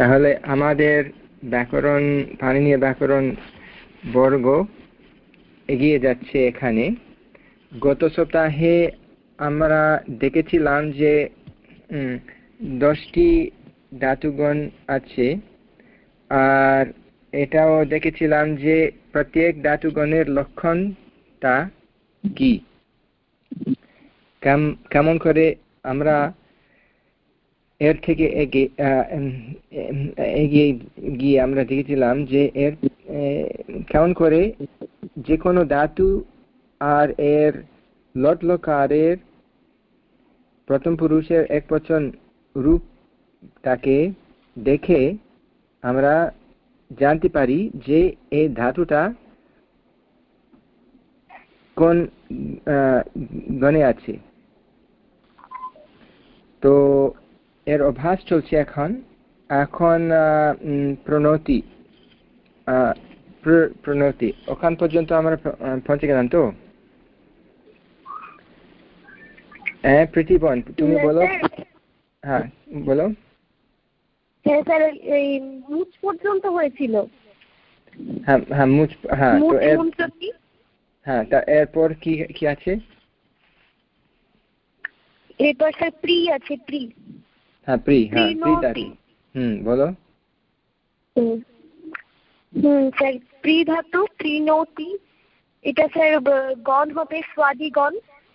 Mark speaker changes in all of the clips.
Speaker 1: তাহলে আমাদের ব্যাকরণ পানিনীয় ব্যাকরণ বর্গ এগিয়ে যাচ্ছে এখানে। গত সপ্তাহে আমরা দেখেছিলাম যে দশটি ধাতুগণ আছে, আর এটাও দেখেছিলাম যে প্রত্যেক ধাতুগণের লক্ষণটা কি। কেমন করে আমরা এর থেকে এগিয়ে গিয়ে আমরা দেখেছিলাম যে এর কেমন করে যে কোনো ধাতু আর এর লটলকারের প্রথম পুরুষের এক বচন রূপটাকে দেখে আমরা জানতে পারি যে এই ধাতুটা কোন গণে আছে। তো এর অভ্যাস চলছে এখন। এখন প্রণতি প্রণতি। ওখান পর্যন্ত আমরা পৌঁছে গেলাম তো? হ্যাঁ প্রীতিবন তুমি বলো। হ্যাঁ বলো।
Speaker 2: হ্যাঁ স্যার এই মুচ পর্যন্ত হয়েছিল।
Speaker 1: হ্যাঁ হ্যাঁ মুচ হ্যাঁ তো এর হ্যাঁ তা এরপর কি কি আছে?
Speaker 2: এরপর স্যার প্রি আছে প্রি।
Speaker 1: হ্যাঁ হ্যাঁ
Speaker 2: প্রিণতি এটা স্যার গণ হবে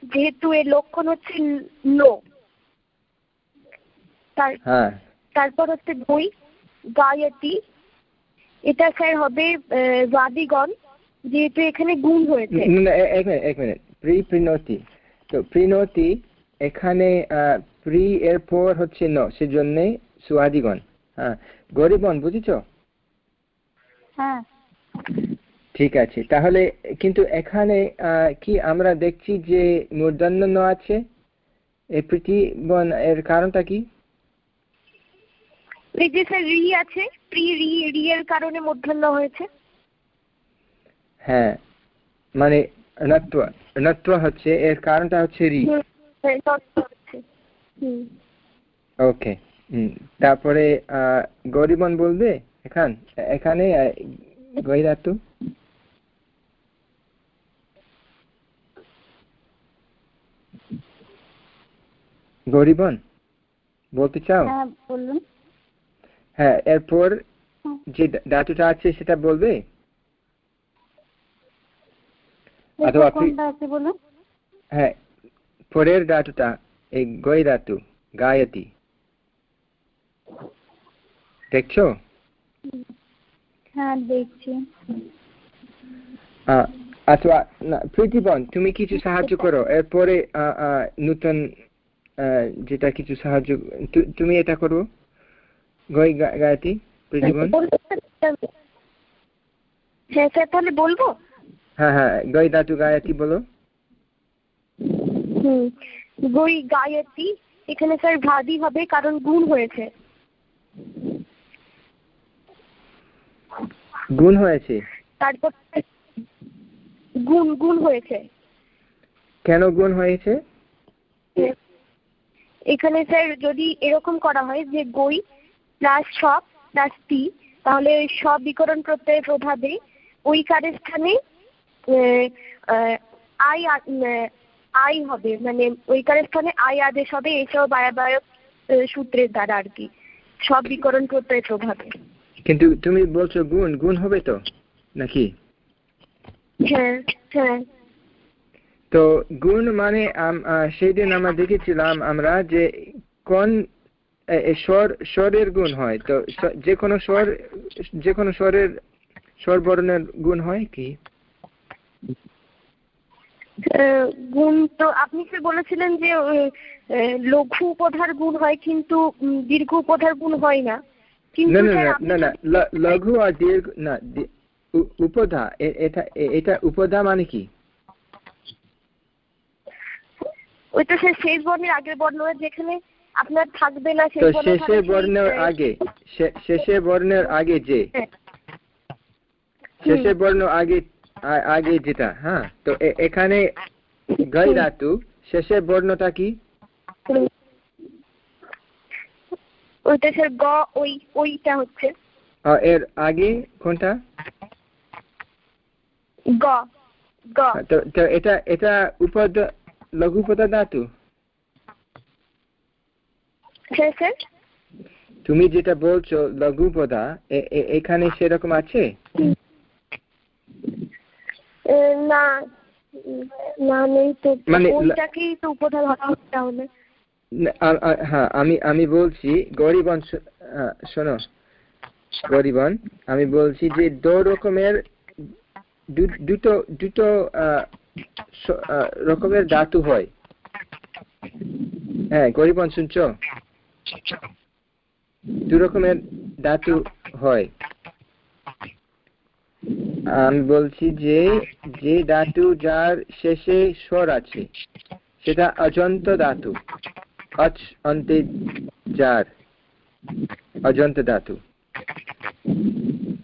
Speaker 2: যেহেতু এর লক্ষণ হচ্ছে লো
Speaker 1: হ্যাঁ।
Speaker 2: তারপর হচ্ছে বই গায়তি। এটা স্যার হবে বাদিগণ যেহেতু এখানে গুণ হয়েছে।
Speaker 1: এক মিনিট এক মিনিট। প্রি প্রিণতি তো প্রিণতি এখানে প্রি এর পর হচ্ছে ন সেজন্য সুয়াদিগণ। হ্যাঁ গরিবন বুঝেছ?
Speaker 2: হ্যাঁ।
Speaker 1: ঠিক আছে তাহলে কিন্তু এখানে কি আমরা দেখছি যে মূর্ধন্য ন আছে? এই প্রীতিবন এর কারণটা কি?
Speaker 2: এই যে স্যার রি আছে প্রি রি রি এর কারণে মূর্ধন্য হয়েছে।
Speaker 1: হ্যাঁ মানে ঋণত্ব ঋণত্ব হচ্ছে এর কারণটা হচ্ছে রি ওকে তারপরে গরিবন বলবে? এখান এখানে গৈরাতু গরিবন বলতে চাও?
Speaker 2: হ্যাঁ বলুন।
Speaker 1: হ্যাঁ এরপর যে ধাতুটা আছে সেটা বলবে?
Speaker 2: অথবা
Speaker 1: হ্যাঁ পরের ধাতুটা ধাতু গায়তি। দেখছ?
Speaker 2: হ্যাঁ দেখছি।
Speaker 1: অথবা প্রীতিবন তুমি কিছু সাহায্য করো। এরপরে নূতন যেটা কিছু সাহায্য তুমি এটা করো। গই গায়তি প্রীতিবন।
Speaker 2: হ্যাঁ স্যার তাহলে বলব?
Speaker 1: হ্যাঁ হ্যাঁ গই ধাতু গায়তি বলো।
Speaker 2: হুম গই গায়তি এখানে স্যার ভাদি হবে কারণ গুণ হয়েছে।
Speaker 1: গুণ হয়েছে?
Speaker 2: তারপর গুণ গুণ হয়েছে।
Speaker 1: কেন গুণ হয়েছে?
Speaker 2: এখানে স্যার যদি এরকম করা হয় যে গই প্লাস সব প্লাস টি তাহলে সব বিকরণ প্রত্যয়ের প্রভাবে ওই কারের স্থানে আই আই হবে মানে ওই স্থানে আই আদেশ হবে এইসব বায়াবায়ক সূত্রের দ্বারা আর কি। সব বিকরণ প্রত্যয়ের প্রভাবে।
Speaker 1: কিন্তু তুমি বলছো গুণ গুণ হবে তো নাকি?
Speaker 2: হ্যাঁ হ্যাঁ।
Speaker 1: তো গুণ মানে সেদিন আমরা দেখেছিলাম আমরা যে কোন স্বর স্বরের গুণ হয়। তো যে কোনো স্বর যে কোনো স্বরের স্বর বর্ণের গুণ হয় কি?
Speaker 2: গুণ তো আপনি সে বলেছিলেন যে লঘু উপধার গুণ হয় কিন্তু দীর্ঘ উপধার গুণ হয় না।
Speaker 1: না না না না লঘু আর দীর্ঘ না উপধা এটা এটা উপধা মানে কি?
Speaker 2: ওইটা শেষ বর্ণের আগের বর্ণ যেখানে আপনার থাকবে না
Speaker 1: তো শেষের বর্ণের আগে শেষের বর্ণের আগে যে? শেষের বর্ণ আগে আগে যেটা হ্যাঁ? তো এখানে গাই ধাতু শেষের বর্ণটা কি?
Speaker 2: ওইটা স্যার গ ওই ওইটা হচ্ছে।
Speaker 1: এর আগে কোনটা?
Speaker 2: গ গ।
Speaker 1: তো তো এটা এটা উপদ ধাতু তুমি যেটা বলছো লঘুপদা এখানে সেরকম আছে?
Speaker 2: না না নেই তো।
Speaker 1: মানে লা-
Speaker 2: তো উপধান হওয়া তাহলে।
Speaker 1: হ্যাঁ আমি আমি বলছি গরিবন শোনো। গরিবন আমি বলছি যে দু রকমের দুটো দুটো রকমের ধাতু হয়। হ্যাঁ গরিবন শুনছো? দু রকমের ধাতু হয়। আমি বলছি যে যে ধাতু যার শেষে স্বর আছে, সেটা অজন্ত ধাতু। অচ অন্তে যার, অজন্ত ধাতু।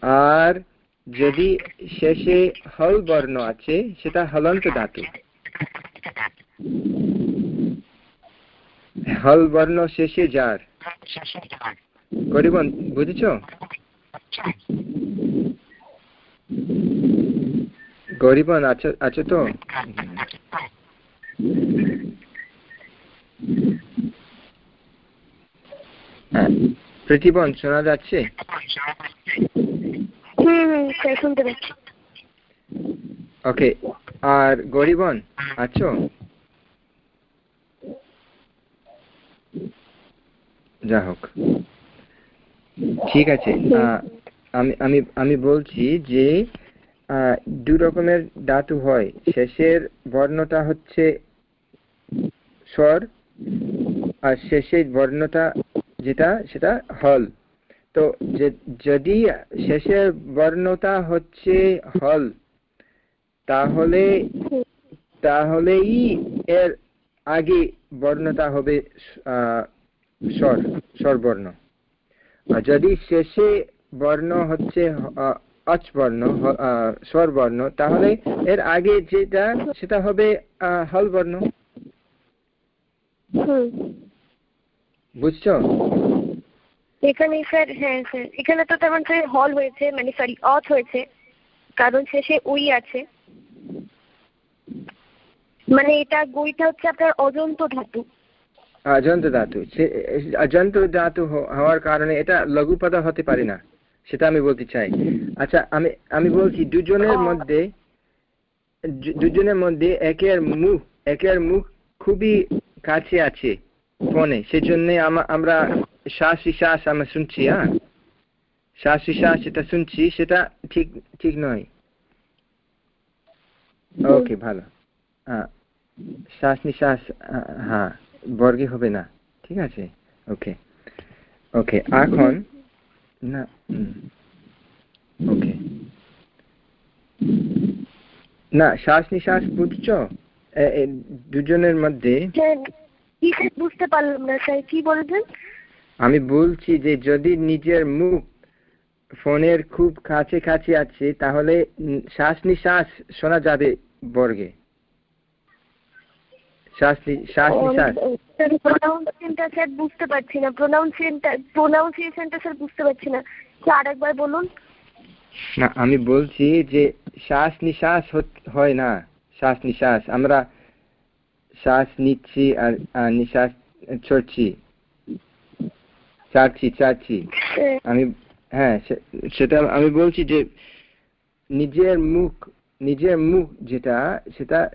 Speaker 1: আর যদি শেষে হল বর্ণ আছে, সেটা হলন্ত ধাতু। হল বর্ণ শেষে যার। গরিবন বুঝেছ? গরিবন আছো আছো তো? হ্যাঁ প্রতিবন শোনা যাচ্ছে?
Speaker 2: শুনতে পাচ্ছি।
Speaker 1: ওকে আর গরিবন আছো? যা হোক ঠিক আছে আহ, আমি আমি আমি বলছি যে দু রকমের ধাতু হয়। শেষের বর্ণটা হচ্ছে স্বর, আর শেষের বর্ণটা যেটা, সেটা হল। তো যদি শেষের বর্ণটা হচ্ছে হল, তাহলে, তাহলেই এর আগে বর্ণটা হবে স্বর, স্বরবর্ণ। আর যদি শেষে বর্ণ হচ্ছে অচ বর্ণ আহ, স্বরবর্ণ তাহলে এর আগে যেটা সেটা হবে হল বর্ণ। বুঝছ?
Speaker 2: এখানে স্যার হ্যাঁ স্যার। এখানে তো তেমন স্যার হল হয়েছে মানে সরি অথ হয়েছে। কারণ শেষে ওই আছে। মানে এটা গইটা হচ্ছে আপনার অজন্ত ধাতু।
Speaker 1: অজন্ত ধাতু। সে- অজন্ত ধাতু হওয়ার কারণে এটা লঘুপদ হতে পারে না। সেটা আমি বলতে চাই। আচ্ছা আমি আমি বলছি দুজনের মধ্যে দুজনের মধ্যে একের মুখ একের মুখ খুবই কাছে আছে ফোনে। সেজন্য আমরা শ্বাস শ্বাস আমরা শুনছি হ্যাঁ? শ্বাস শ্বাস যেটা শুনছি সেটা ঠিক ঠিক নয়। ওকে ভালো। হ্যাঁ শ্বাস নিঃশ্বাস হ্যাঁ বর্গে হবে না। ঠিক আছে? ওকে। ওকে এখন না ওকে। না শ্বাস নিঃশ্বাস বুঝছ? দুজনের মধ্যে
Speaker 2: বুঝতে পারলাম না স্যার কি বলছেন
Speaker 1: আমি বলছি যে যদি নিজের মুখ ফোনের খুব কাছে কাছে আছে তাহলে শ্বাস নিঃশ্বাস শোনা যাবে বর্গে শ্বাস নি- শ্বাস নিঃশ্বাস
Speaker 2: স্যার প্রোনাউন্সিয়েশনটা স্যার। বুঝতে পারছি না। প্রোনাউন্সিয়েশনটা প্রোনাউন্সিয়েশনটা স্যার বুঝতে পারছি না। আরেকবার বলুন।
Speaker 1: না আমি বলছি যে শ্বাস নিঃশ্বাস হয় না। শ্বাস নিঃশ্বাস আমরা শ্বাস নিচ্ছি আর নিঃশ্বাস ছড়ছি। ছাড়ছি ছাড়ছি। আমি হ্যাঁ সেটা আমি বলছি যে নিজের মুখ নিজের মুখ যেটা সেটা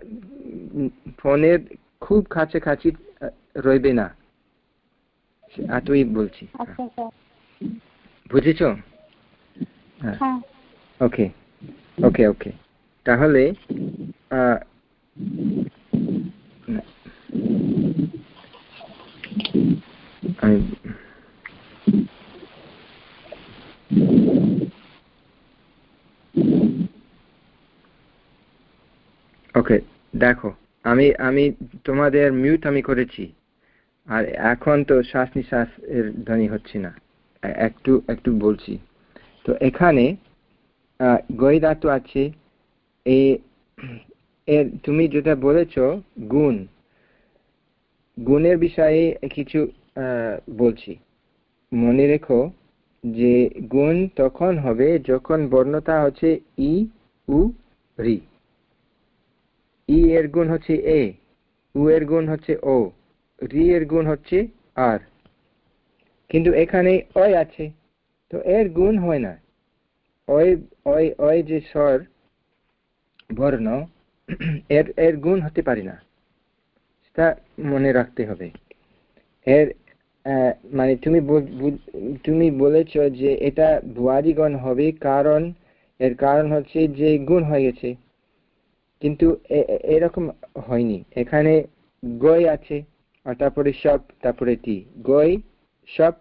Speaker 1: ফোনের খুব কাছাকাছি আহ, রইবে না। এতই বলছি।
Speaker 3: আচ্ছা
Speaker 1: বুঝেছ? হ্যাঁ।
Speaker 3: হ্যাঁ।
Speaker 1: ওকে। ওকে ওকে। তাহলে আহ, ওকে দেখো। আমি আমি তোমাদের মিউট আমি করেছি। আর এখন তো শ্বাস নিঃশ্বাস এর ধ্বনি হচ্ছে না। একটু একটু বলছি। তো এখানে ধাতু আছে। এ, এর, তুমি যেটা বলেছ, গুণ। গুণের বিষয়ে কিছু বলছি। মনে রেখো যে গুণ তখন হবে যখন বর্ণতা হচ্ছে ই, উ, রি। ই এর গুণ হচ্ছে এ, উ এর গুণ হচ্ছে ও, রি এর গুণ হচ্ছে আর। কিন্তু এখানে অয় আছে, তো এর গুণ হয় না। ওই ওই ওই যে স্বর, বর্ণ, এর এর গুণ হতে পারে না। সেটা মনে রাখতে হবে। এর মানে তুমি তুমি বলেছ যে এটা ভুয়াদিগণ হবে, কারণ, এর কারণ হচ্ছে যে গুণ হয়ে গেছে। কিন্তু এরকম হয়নি। এখানে গই আছে, আর তারপরে সব, তারপরে টি। গই, সব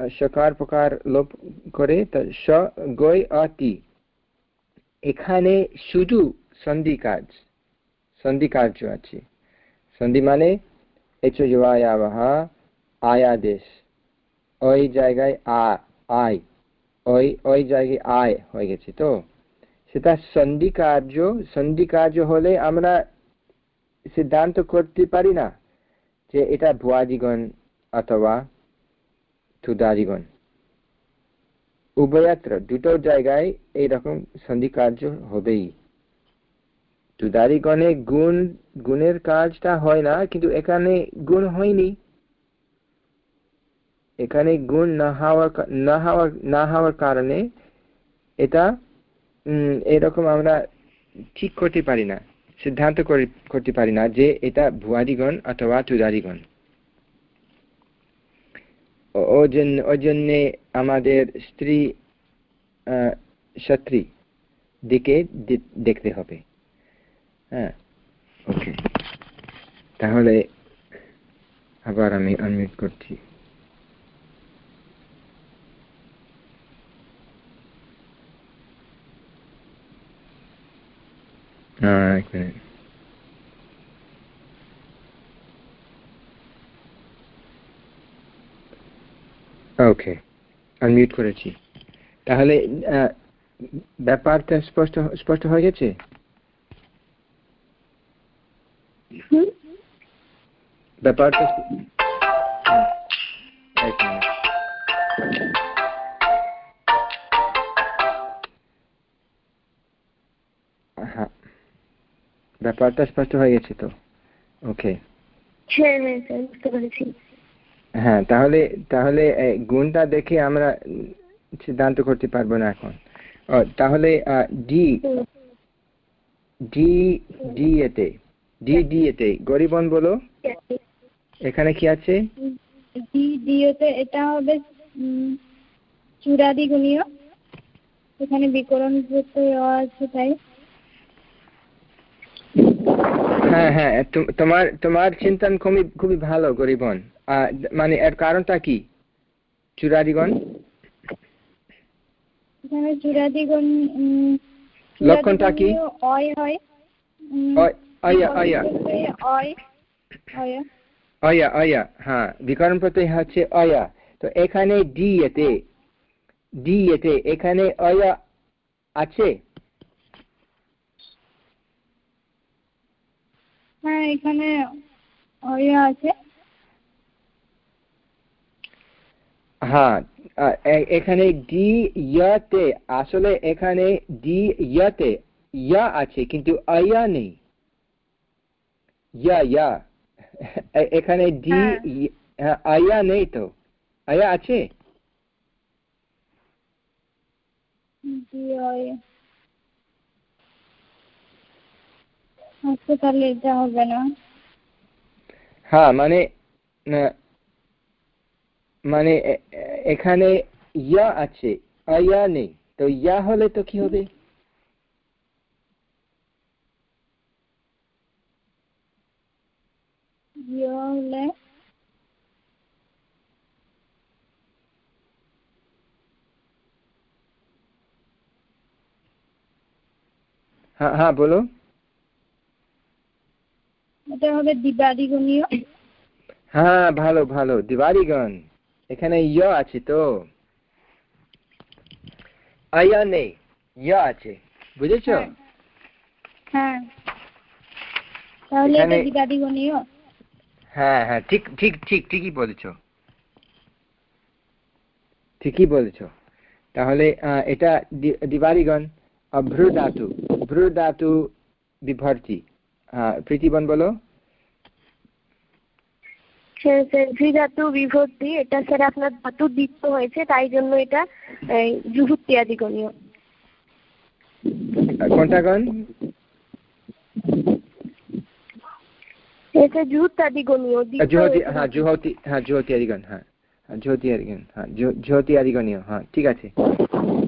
Speaker 1: সকার প্রকার লোপ করে স অতি এখানে শুধু সন্ধি কাজ, সন্ধি কার্য আছে। সন্ধি মানে আয়াদেশ ওই জায়গায় আ, আয়। ওই ওই জায়গায় আয় হয়ে গেছে তো? সেটা সন্ধি কার্য সন্ধি কার্য হলে আমরা সিদ্ধান্ত করতে পারি না যে এটা ভুয়াদিগণ অথবা তুদাদিগণ উভয়াত্র দুটো জায়গায় এইরকম সন্ধি কার্য হবেই। তুদারিগণে গুণ, গুণের কাজটা হয় না, কিন্তু এখানে গুণ হয়নি। এখানে গুণ না হওয়ার না হওয়ার না হওয়ার কারণে এটা এরকম আমরা ঠিক করতে পারি না, সিদ্ধান্ত করতে পারি না যে এটা ভুয়াদিগণ অথবা তুদারিগণ ওই জন্যে আমাদের স্ত্রী সত্রী দিকে দেখতে হবে। হ্যাঁ। ওকে। তাহলে আবার আমি আনমিট করছি। এক মিনিট ওকে আনমিউট করেছি। তাহলে ব্যাপারটা স্পষ্ট স্পষ্ট হয়ে গেছে? ব্যাপারটা এক মিনিট। ব্যাপারটা স্পষ্ট হয়ে গেছে তো? ওকে
Speaker 2: হ্যাঁ হ্যাঁ পেরেছি।
Speaker 1: হ্যাঁ তাহলে তাহলে গুণটা দেখে আমরা সিদ্ধান্ত করতে পারব না এখন। তাহলে ডি ডি ডি এতে ডি ডি এতে গরিবন বলো। এখানে কি আছে?
Speaker 3: ডি ডি এতে এটা হবে চূড়াদি গুণীয় এখানে বিকরণ আছে তাই।
Speaker 1: হ্যাঁ হ্যাঁ তোমার তোমার চিন্তন খুবই খুবই ভালো গরিবন মানে এর কারণটা কি? চূড়াদিগণ
Speaker 3: এখানে চূড়াদিগণ
Speaker 1: লক্ষণটা কি?
Speaker 3: অয় হয়
Speaker 1: অয়া অয়া হ্যাঁ বিকরণ প্রত্যয় হচ্ছে অয়া। তো এখানে ডি এতে ডি এতে এখানে অয়া আছে?
Speaker 3: হ্যাঁ এখানে অয়া আছে?
Speaker 1: হ্যাঁ এখানে ডি ইয়াতে আসলে এখানে ডি ইয়াতে ইয়া আছে কিন্তু আয়া নেই। ইয়া ইয়া। এখানে ডি আয়া নেই তো। আয়া আছে?
Speaker 3: তাহলে এটা হবে না।
Speaker 1: হ্যাঁ মানে মানে এখানে ইয়া আছে আয়া নেই। তো ইয়া হলে তো কি হবে?
Speaker 3: হলে?
Speaker 1: হ্যাঁ হ্যাঁ বলো।
Speaker 3: এটা হবে
Speaker 1: হ্যাঁ ভালো ভালো এখানে ইয় আছে তো। আয়া নেই ইয়া আছে। বুঝেছ?
Speaker 3: হ্যাঁ। তাহলে এটা
Speaker 1: হ্যাঁ হ্যাঁ ঠিক ঠিক ঠিক ঠিকই বলেছ। ঠিকই বলেছ। তাহলে এটা দিবারিগণ ভ্রু ধাতু ভ্রু ধাতু বিভর্তি। প্রীতিবন বলো।
Speaker 2: ধাতু বিভক্তি এটা স্যার আপনার ধাতু দ্বিত্ব হয়েছে তাই জন্য এটা জুহুত্তি আদিগণীয়।
Speaker 1: কোনটা গণ
Speaker 2: এটা
Speaker 1: হ্যাঁ জুহতি হ্যাঁ জুহতি আদিগণ হ্যাঁ জ্যোতি আদিগণ হ্যাঁ জ্যোতি আদিগণীয় হ্যাঁ ঠিক আছে।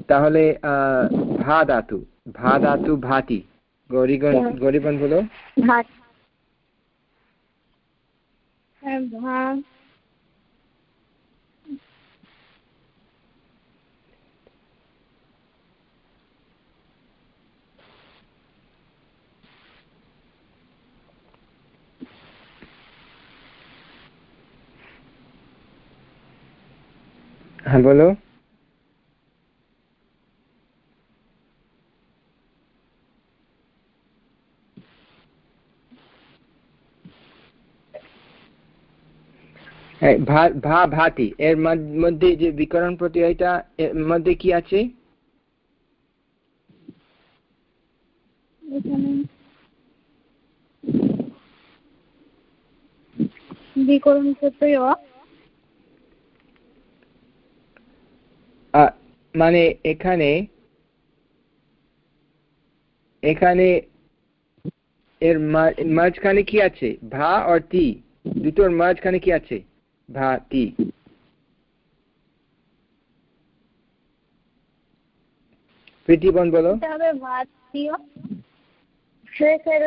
Speaker 1: তাহলে ভা ধাতু ভা ধাতু ভাতি
Speaker 2: হ্যাঁ।
Speaker 1: গৌরীগণ বলো।
Speaker 2: ভাত।
Speaker 3: ভা
Speaker 1: হ্যাঁ বলো। ভা ভাতি এর মধ্যে যে বিকরণ প্রত্যয়টা এর মধ্যে কি আছে?
Speaker 3: বিকরণ প্রত্যয়
Speaker 1: মানে এখানে এখানে এর মাঝখানে কি আছে? ভা আর তি দুটোর মাঝখানে কি আছে? তি প্রীতিবন বলো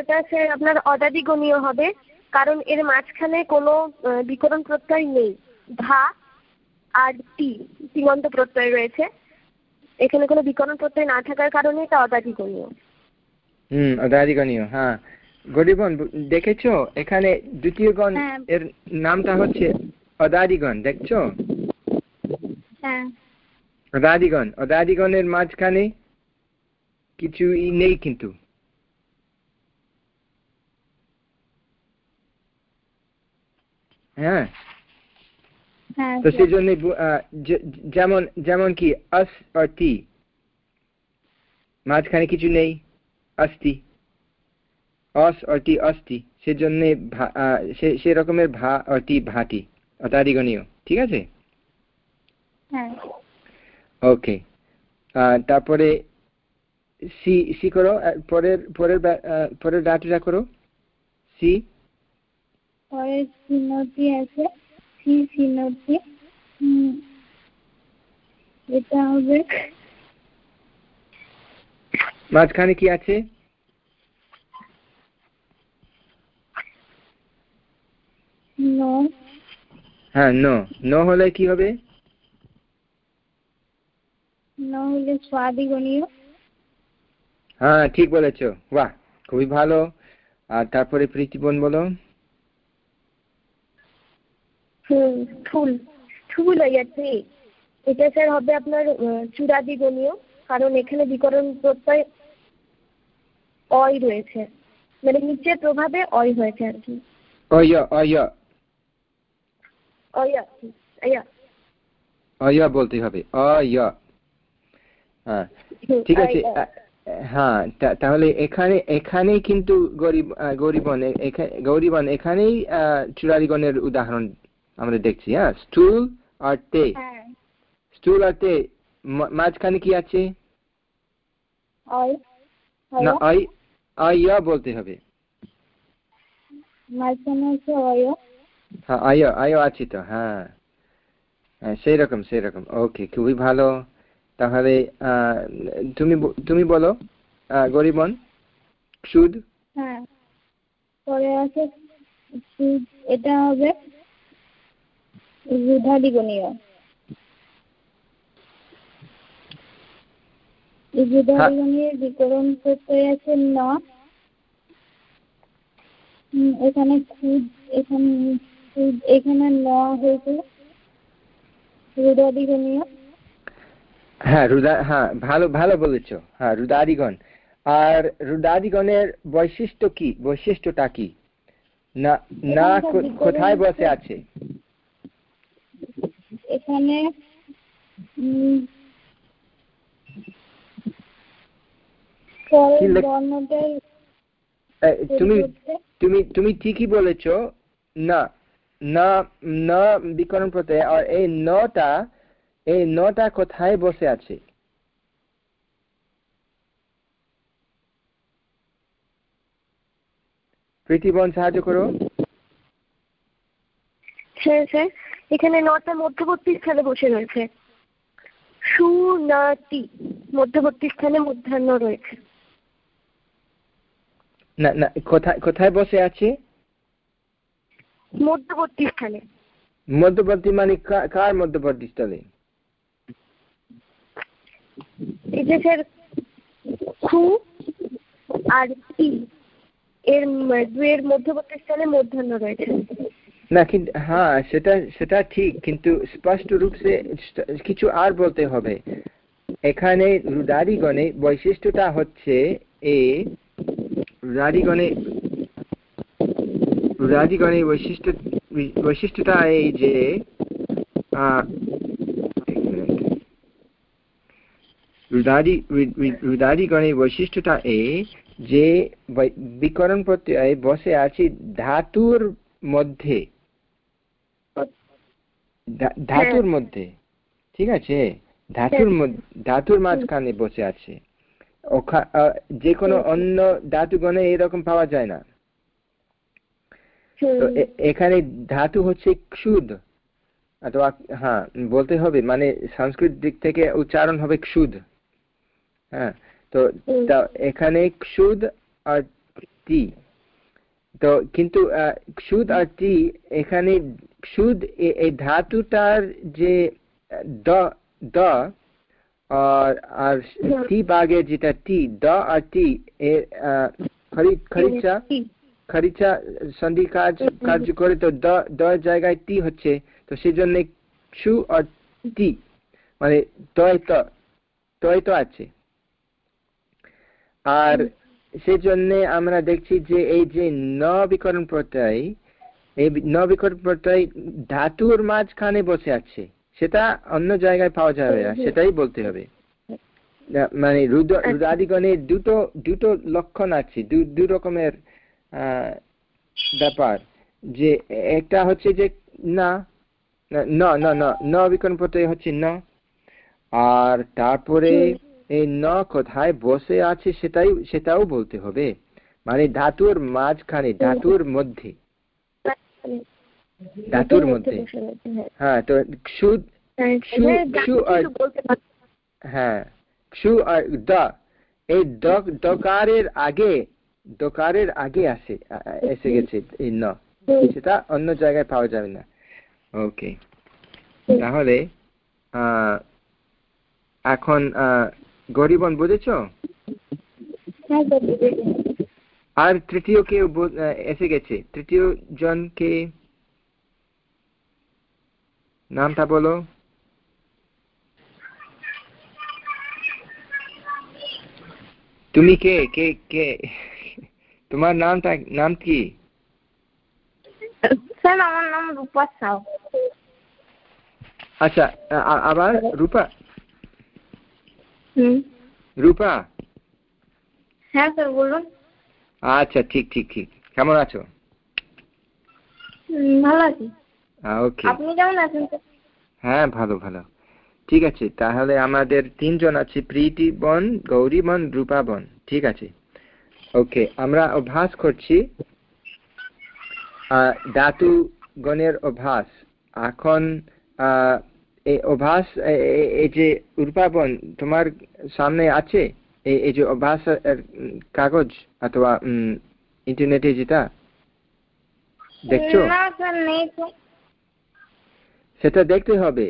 Speaker 2: ওটা স্যার আপনার অদাদিগণীয় হবে কারণ এর মাঝখানে কোনো বিকরণ প্রত্যয় নেই। ভা আর টি তিমন্ত প্রত্যয় রয়েছে। এখানে কোনো বিকরণ প্রত্যয় না থাকার কারণে এটা অদাদিগণীয়
Speaker 1: হুম অদাদিগণীয় হ্যাঁ। গরিবন দেখেছ? এখানে দ্বিতীয় গণ
Speaker 3: হ্যাঁ।
Speaker 1: এর নামটা হচ্ছে অদাদিগণ দেখছ?
Speaker 3: হ্যাঁ।
Speaker 1: অদাদিগণ অদাদিগণের মাঝখানে ই নেই কিন্তু। হ্যাঁ?
Speaker 3: হ্যাঁ
Speaker 1: তো সেই জন্য যেমন যেমন কি আস আর টি মাঝখানে কিছু নেই আস্তি। অস টি অস্তি। সেজন্য সে রকমের ভা টি ভাটি অতারিগণীয় ঠিক আছে?
Speaker 3: হ্যাঁ।
Speaker 1: ওকে তারপরে সি সি করো পরের পরের পরের ডাটাটা করো। সি
Speaker 3: পরের চিহ্নটি আছে। সি চিহ্নটি এটা হবে
Speaker 1: মাঝখানে কি আছে? হ্যাঁ ন ন হলে কি হবে?
Speaker 3: ন হলে স্বাদিগণীয়
Speaker 1: হ্যাঁ ঠিক বলেছ। বাহ খুবই ভালো। আর তারপরে প্রীতিবন বলো।
Speaker 2: হুম ফুল। ফুল হইয়াছে এটা স্যার হবে আপনার চূড়াদিগণীয় কারণ এখানে বিকরণ প্রত্যয় অয় রয়েছে। মানে নিচের প্রভাবে অয় হয়েছে আর কি।
Speaker 1: অয় অয় অয় বলতে হবে অয়। হ্যাঁ ঠিক আছে হ্যাঁ তাহলে এখানে এখানেই কিন্তু গরিব গরিবন গৌরীবন এখানেই চূড়ারিগণের উদাহরণ আমরা দেখছি হ্যাঁ স্টুল আর তে। স্টুল আর তে মাঝখানে কি আছে? না অয় বলতে হবে।
Speaker 3: মাঝখানে আছে অয়।
Speaker 1: হ্যাঁ আয়ো আয়ো আছি তো হ্যাঁ। হ্যাঁ সেই রকম সেই রকম ওকে খুবই ভালো। তাহলে তুমি তুমি বলো গরিবন সুদ?
Speaker 3: হ্যাঁ পরে আছে সুদ, এটা হবে রুধাদিগণীয় রুধাদিগণীয় আছে ন। এখানে খুদ, এখানে এখানে ন হয়েছে। রুদাদিগণীয়
Speaker 1: হ্যাঁ রুদা হ্যাঁ ভালো ভালো বলেছ। হ্যাঁ রুদাদিগণ। আর রুদাদিগণের বৈশিষ্ট্য কি? বৈশিষ্ট্যটা কি? না না কোথায় বসে আছে?
Speaker 3: এখানে
Speaker 1: তুমি তুমি তুমি ঠিকই বলেছ। না না না বিকরণ প্রত্যয় আর এই নটা এই নটা কোথায় বসে আছে? প্রীতিবন সাহায্য করো।
Speaker 2: স্যার স্যার এখানে নটা মধ্যবর্তী স্থানে বসে রয়েছে। সু না মধ্যবর্তী স্থানে মধ্যাহ্ন রয়েছে।
Speaker 1: না না কোথায় কোথায় বসে আছে?
Speaker 2: মধ্যবর্তী স্থানে।
Speaker 1: মধ্যবর্তী মানে কার মধ্যবর্তী স্থলে
Speaker 2: এই যে স্যার খু আর টি এর দুয়ের মধ্যবর্তী স্থানে মধ্যাহ্ন রয়েছে।
Speaker 1: না কিন্তু হ্যাঁ সেটা সেটা ঠিক কিন্তু স্পষ্ট রূপে কিছু আর বলতে হবে। এখানে রুদারিগণে বৈশিষ্ট্যটা হচ্ছে এ রুদারিগণে রুদারিগণে বৈশিষ্ট্য বৈশিষ্ট্যটা এই যে বৈশিষ্ট্যটা এই যে বিকরণ প্রত্যয় বসে আছে ধাতুর মধ্যে ধাতুর মধ্যে ঠিক আছে? ধাতুর মধ্যে ধাতুর মাঝখানে বসে আছে যে কোনো অন্য ধাতুগণে এরকম পাওয়া যায় না এখানে ধাতু হচ্ছে ক্ষুদ অথবা হ্যাঁ বলতে হবে মানে সংস্কৃত দিক থেকে উচ্চারণ হবে ক্ষুদ হ্যাঁ তো এখানে ক্ষুদ আর টি তো কিন্তু ক্ষুদ আর টি এখানে ক্ষুদ এই ধাতুটার যে দ দ আর আর টি বাগে যেটা টি দ আর টি এর আহ, খরি- খরিচা সন্ধি কাজ
Speaker 2: হুম।
Speaker 1: করে তো দ দ জায়গায় টি হচ্ছে তো সেই জন্য সু আর টি মানে তয় তো তয় তো আছে। আর সেই জন্য আমরা দেখছি যে এই যে ন বিকরণ প্রত্যয় এই বি- ন বিকরণ প্রত্যয় ধাতুর মাঝখানে বসে আছে সেটা অন্য জায়গায় পাওয়া যাবে না। সেটাই বলতে হবে। মানে রুদ রুদাদিগণের দুটো দুটো লক্ষণ আছে দু দু রকমের আহ, ব্যাপার যে একটা হচ্ছে যে না ন ন ন ন বিকরণ প্রত্যয় হচ্ছে ন। আর তারপরে এই ন কোথায় বসে আছে সেটাই সেটাও বলতে হবে। মানে ধাতুর মাঝখানে ধাতুর মধ্যে। ধাতুর মধ্যে।
Speaker 2: হ্যাঁ।
Speaker 1: হ্যাঁ তো
Speaker 2: হ্যাঁ,
Speaker 1: ক্ষু- ক্ষু আর- হ্যাঁ ক্ষু আর দ। এই দকারের আগে দকারের আগে আসে এসে গেছে এই ন। সেটা অন্য জায়গায় পাওয়া যাবে না। ওকে তাহলে এখন গরিবন বুঝেছ?
Speaker 3: হ্যাঁ বুঝেছি।
Speaker 1: আর তৃতীয় কেউ এসে গেছে। তৃতীয় জন কে? নামটা বলো। তুমি কে? কে কে? তোমার নামটা নাম কি?
Speaker 3: স্যার আমার নাম রূপা সাউ।
Speaker 1: আচ্ছা আবার রূপা?
Speaker 3: হুম।
Speaker 1: রূপা?
Speaker 3: হ্যাঁ স্যার বলুন।
Speaker 1: আচ্ছা ঠিক ঠিক ঠিক। কেমন আছো?
Speaker 3: ভালো আছি।
Speaker 1: ওকে।
Speaker 3: আপনি কেমন আছেন
Speaker 1: হ্যাঁ ভালো ভালো। ঠিক আছে তাহলে আমাদের তিনজন আছে প্রীতি বন গৌরী বন রূপা বন। ঠিক আছে। ওকে আমরা অভ্যাস করছি ধাতু গণের অভ্যাস। এখন এই অভ্যাস এই যে রূপা বন তোমার সামনে আছে? এই এই যে অভ্যাস কাগজ অথবা ইন্টারনেটে যেটা? দেখছ? সেটা দেখতে হবে।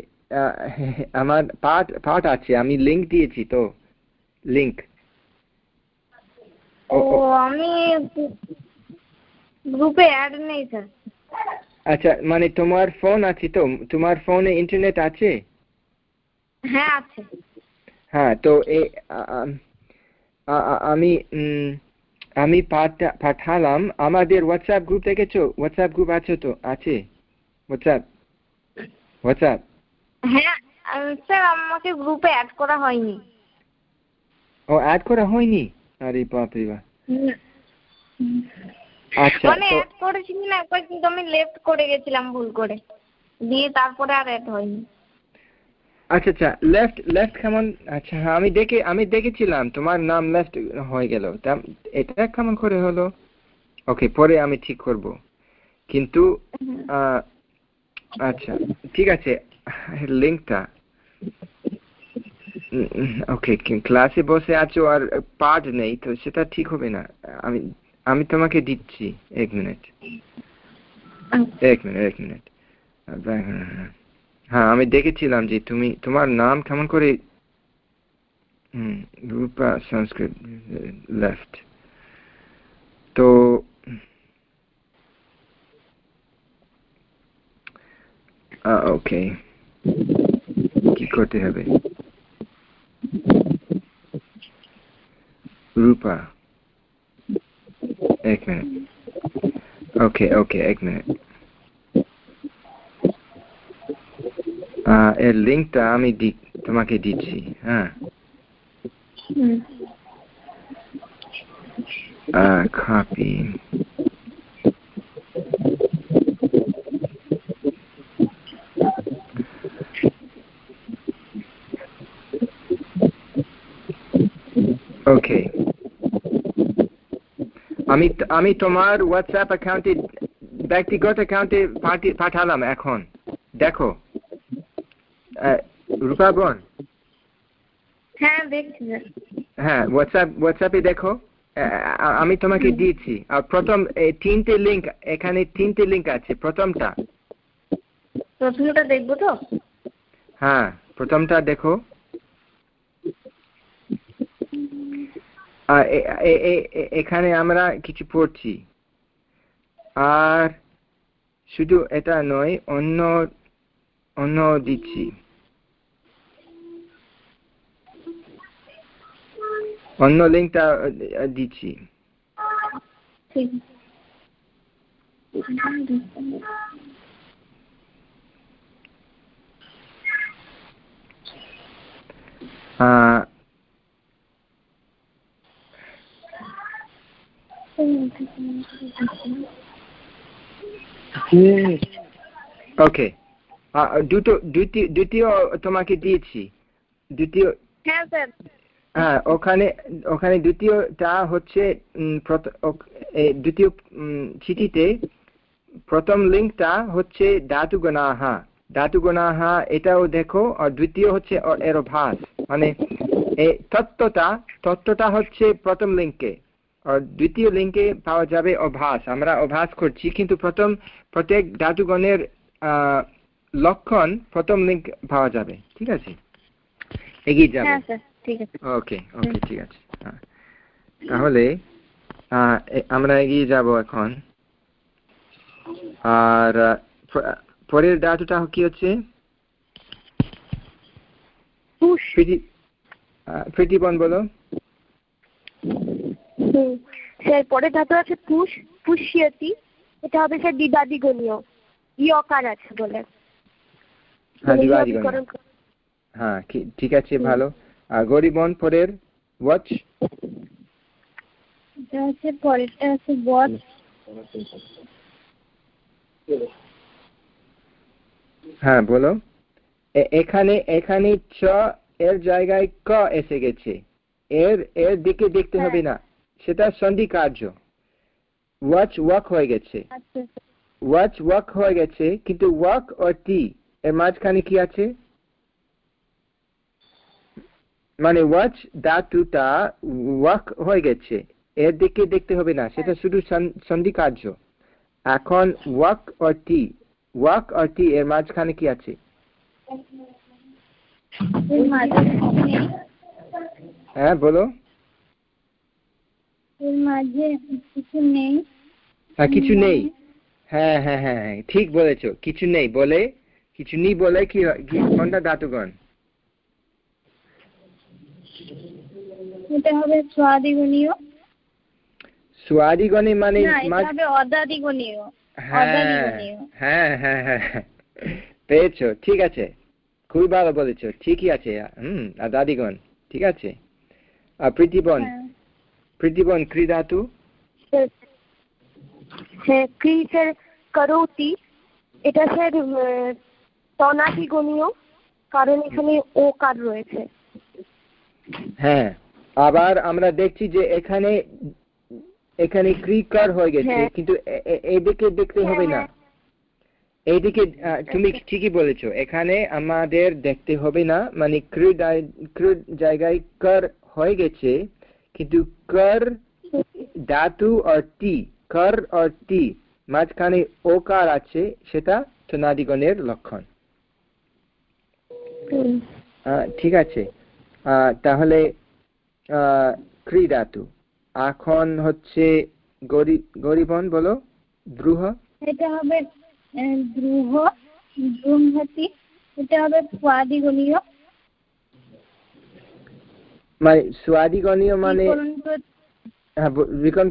Speaker 1: আমার পাঠ পাঠ আছে আমি লিঙ্ক দিয়েছি তো। লিংক
Speaker 3: ও আমি গ্রুপে অ্যাড নেই স্যার
Speaker 1: আচ্ছা মানে তোমার ফোন আছে তো? তোমার ফোনে ইন্টারনেট আছে?
Speaker 3: হ্যাঁ আছে।
Speaker 1: হ্যাঁ তো এই আমি আমি পাঠা- পাঠালাম। আমাদের হোয়াটসঅ্যাপ গ্রুপ দেখেছ? হোয়াটসঅ্যাপ গ্রুপ আছে তো? আছে? হোয়াটসঅ্যাপ হোয়াটসঅ্যাপ
Speaker 3: হ্যাঁ স্যার আমাকে গ্রুপে অ্যাড করা হয়নি।
Speaker 1: ও অ্যাড করা হয়নি? আচ্ছা
Speaker 3: মানে অ্যাড করেছিলি না? একবার কিন্তু আমি লেফট করে গেছিলাম ভুল করে। দিয়ে তারপরে আর অ্যাড হয়নি।
Speaker 1: আচ্ছা আচ্ছা লেফট লেফট কেমন? আচ্ছা হ্যাঁ আমি দেখে আমি দেখেছিলাম। তোমার নাম লেফট হয়ে গেল। এটা কেমন করে হলো? ওকে পরে আমি ঠিক করব। কিন্তু আচ্ছা ঠিক আছে লিঙ্কটা ওকে ক্লাসে বসে আছো আর পার্ট নেই তো সেটা ঠিক হবে না। আমি আমি তোমাকে দিচ্ছি। এক মিনিট এক মিনিট এক মিনিট হ্যাঁ আমি দেখেছিলাম যে তুমি তোমার নাম কেমন করে হুম, রূপা সংস্কৃত লেফট তো ওকে কি করতে হবে? রূপা এক মিনিট ওকে ওকে এক মিনিট আহ, এর লিঙ্কটা আমি দি তোমাকে দিচ্ছি হ্যাঁ
Speaker 3: হুম
Speaker 1: কপি ওকে আমি আমি তোমার হোয়াটসঅ্যাপ অ্যাকাউন্টে ব্যক্তিগত অ্যাকাউন্টে পাঠালাম এখন। দেখো। রূপা বোন?
Speaker 3: হ্যাঁ দেখছি।
Speaker 1: হ্যাঁ হোয়াটসঅ্যাপ হোয়াটসঅ্যাপে দেখো। আমি তোমাকে দিয়েছি আর প্রথম তিনটে লিংক এখানে তিনটে লিংক আছে। প্রথমটা।
Speaker 3: প্রথমটা দেখব তো?
Speaker 1: হ্যাঁ প্রথমটা দেখো আর এ- এ- এ- এ- এখানে আমরা কিছু পড়ছি। আর শুধু এটা নয় অন্য অন্য দিচ্ছি। অন্য লিঙ্কটা দিচ্ছি। আহ, ওকে দুটো দ্বিতীয় তোমাকে দিয়েছি দ্বিতীয়
Speaker 3: হ্যাঁ
Speaker 1: ওখানে ওখানে দ্বিতীয়টা হচ্ছে দ্বিতীয় চিঠিতে প্রথম লিঙ্কটা হচ্ছে ধাতু গণাহা। ধাতু গণাহা এটাও দেখো আর দ্বিতীয় হচ্ছে এর অভাস মানে তত্ত্বটা তত্ত্বটা হচ্ছে প্রথম লিঙ্কে দ্বিতীয় লিঙ্কে পাওয়া যাবে অভাস আমরা অভাস করছি কিন্তু প্রথম প্রত্যেক ধাতুগণের লক্ষণ প্রথম লিঙ্ক পাওয়া যাবে। ঠিক আছে? এগিয়ে যাবে?
Speaker 3: হ্যাঁ ঠিক আছে।
Speaker 1: ওকে ওকে ঠিক আছে। হ্যাঁ। তাহলে আমরা এগিয়ে যাব এখন। আর পরের ধাতুটা কি হচ্ছে? প্রীতিবন বলো।
Speaker 2: হুম। স্যার পরের ধাতু আছে পুষ পুষ্যতি এটা হবে স্যার দ্বিবাদিগণীয় ইয়কার আছে বলে।
Speaker 1: হ্যাঁ। হ্যাঁ ঠিক আছে ভালো। আর গরিবন পরের ওয়াচ
Speaker 3: পরেরটা
Speaker 1: হ্যাঁ বলো। এখানে এখানে চ এর জায়গায় ক এসে গেছে। এর এর দিকে দেখতে
Speaker 3: হ্যাঁ।
Speaker 1: হবে না। সেটা সন্ধি কার্য ওয়াচ ওয়াক হয়ে গেছে।
Speaker 3: আচ্ছা
Speaker 1: ওয়াচ ওয়াক হয়ে গেছে কিন্তু ওয়াক ও টি এর মাঝখানে কি আছে? মানে ওয়াচ ধাতুটা ওয়াক হয়ে গেছে। এর দিকে দেখতে হবে না সেটা শুধু সন- সন্ধি কার্য এখন ওয়াক ও টি ওয়াক ও টি এর মাঝখানে কি আছে? হ্যাঁ বলো।
Speaker 3: এর মাঝে কিছু নেই।
Speaker 1: হ্যাঁ কিছু নেই। হ্যাঁ হ্যাঁ হ্যাঁ হ্যাঁ ঠিক বলেছ। কিছু নেই বলে কিছু নেই বলে কি হয়- কোনটা ধাতুগণ
Speaker 3: এটা হবে স্বাদিগুণীয়
Speaker 1: সোয়াদিগণে মানে
Speaker 3: হবে
Speaker 1: হ্যাঁ
Speaker 3: অদাদিগণীয়।
Speaker 1: হ্যাঁ হ্যাঁ হ্যাঁ পেয়েছ ঠিক আছে। খুবই ভালো বলেছ ঠিকই আছে। হুম আর দাদিগণ ঠিক আছে। আর প্রীতিবন
Speaker 3: হ্যাঁ।
Speaker 2: হ্যাঁ ক্রি স্যার করোতি এটা স্যার কারণ এখানে ও কার রয়েছে
Speaker 1: হ্যাঁ আবার আমরা দেখছি যে এখানে এখানে ক্রিকার হয়ে গেছে
Speaker 2: হ্যাঁ।
Speaker 1: কিন্তু এ- এ- এইদিকে দেখতে হবে না। এইদিকে তুমি ঠিকই বলেছ এখানে আমাদের দেখতে হবে না মানে ক্রু জায়গায় কর হয়ে গেছে। কিন্তু কর ধাতু আর টি কর আর টি মাঝখানে ওকার আছে সেটা তনাদিগণের লক্ষণ। আহ, ঠিক আছে। তাহলে আহ, ক্রীড়াতু। এখন হচ্ছে গরি গরিবন বলো দ্রুহ?
Speaker 3: এটা হবে আহ, ধ্রুব দ্রুমহতি এটা হবে স্বাদিগণীয়।
Speaker 1: মানে স্বাদিগণীয় মানে হ্যাঁ, বিকরণ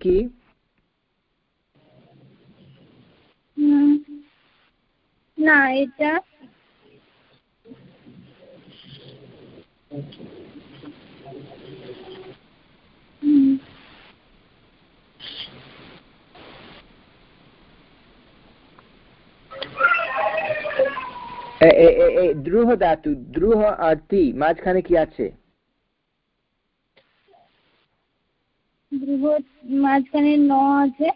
Speaker 1: কি?
Speaker 3: না এটা
Speaker 1: দ্রুহ ধাতু দ্রুহ আর তি মাঝখানে কি আছে?
Speaker 3: মাঝখানে ন আছে।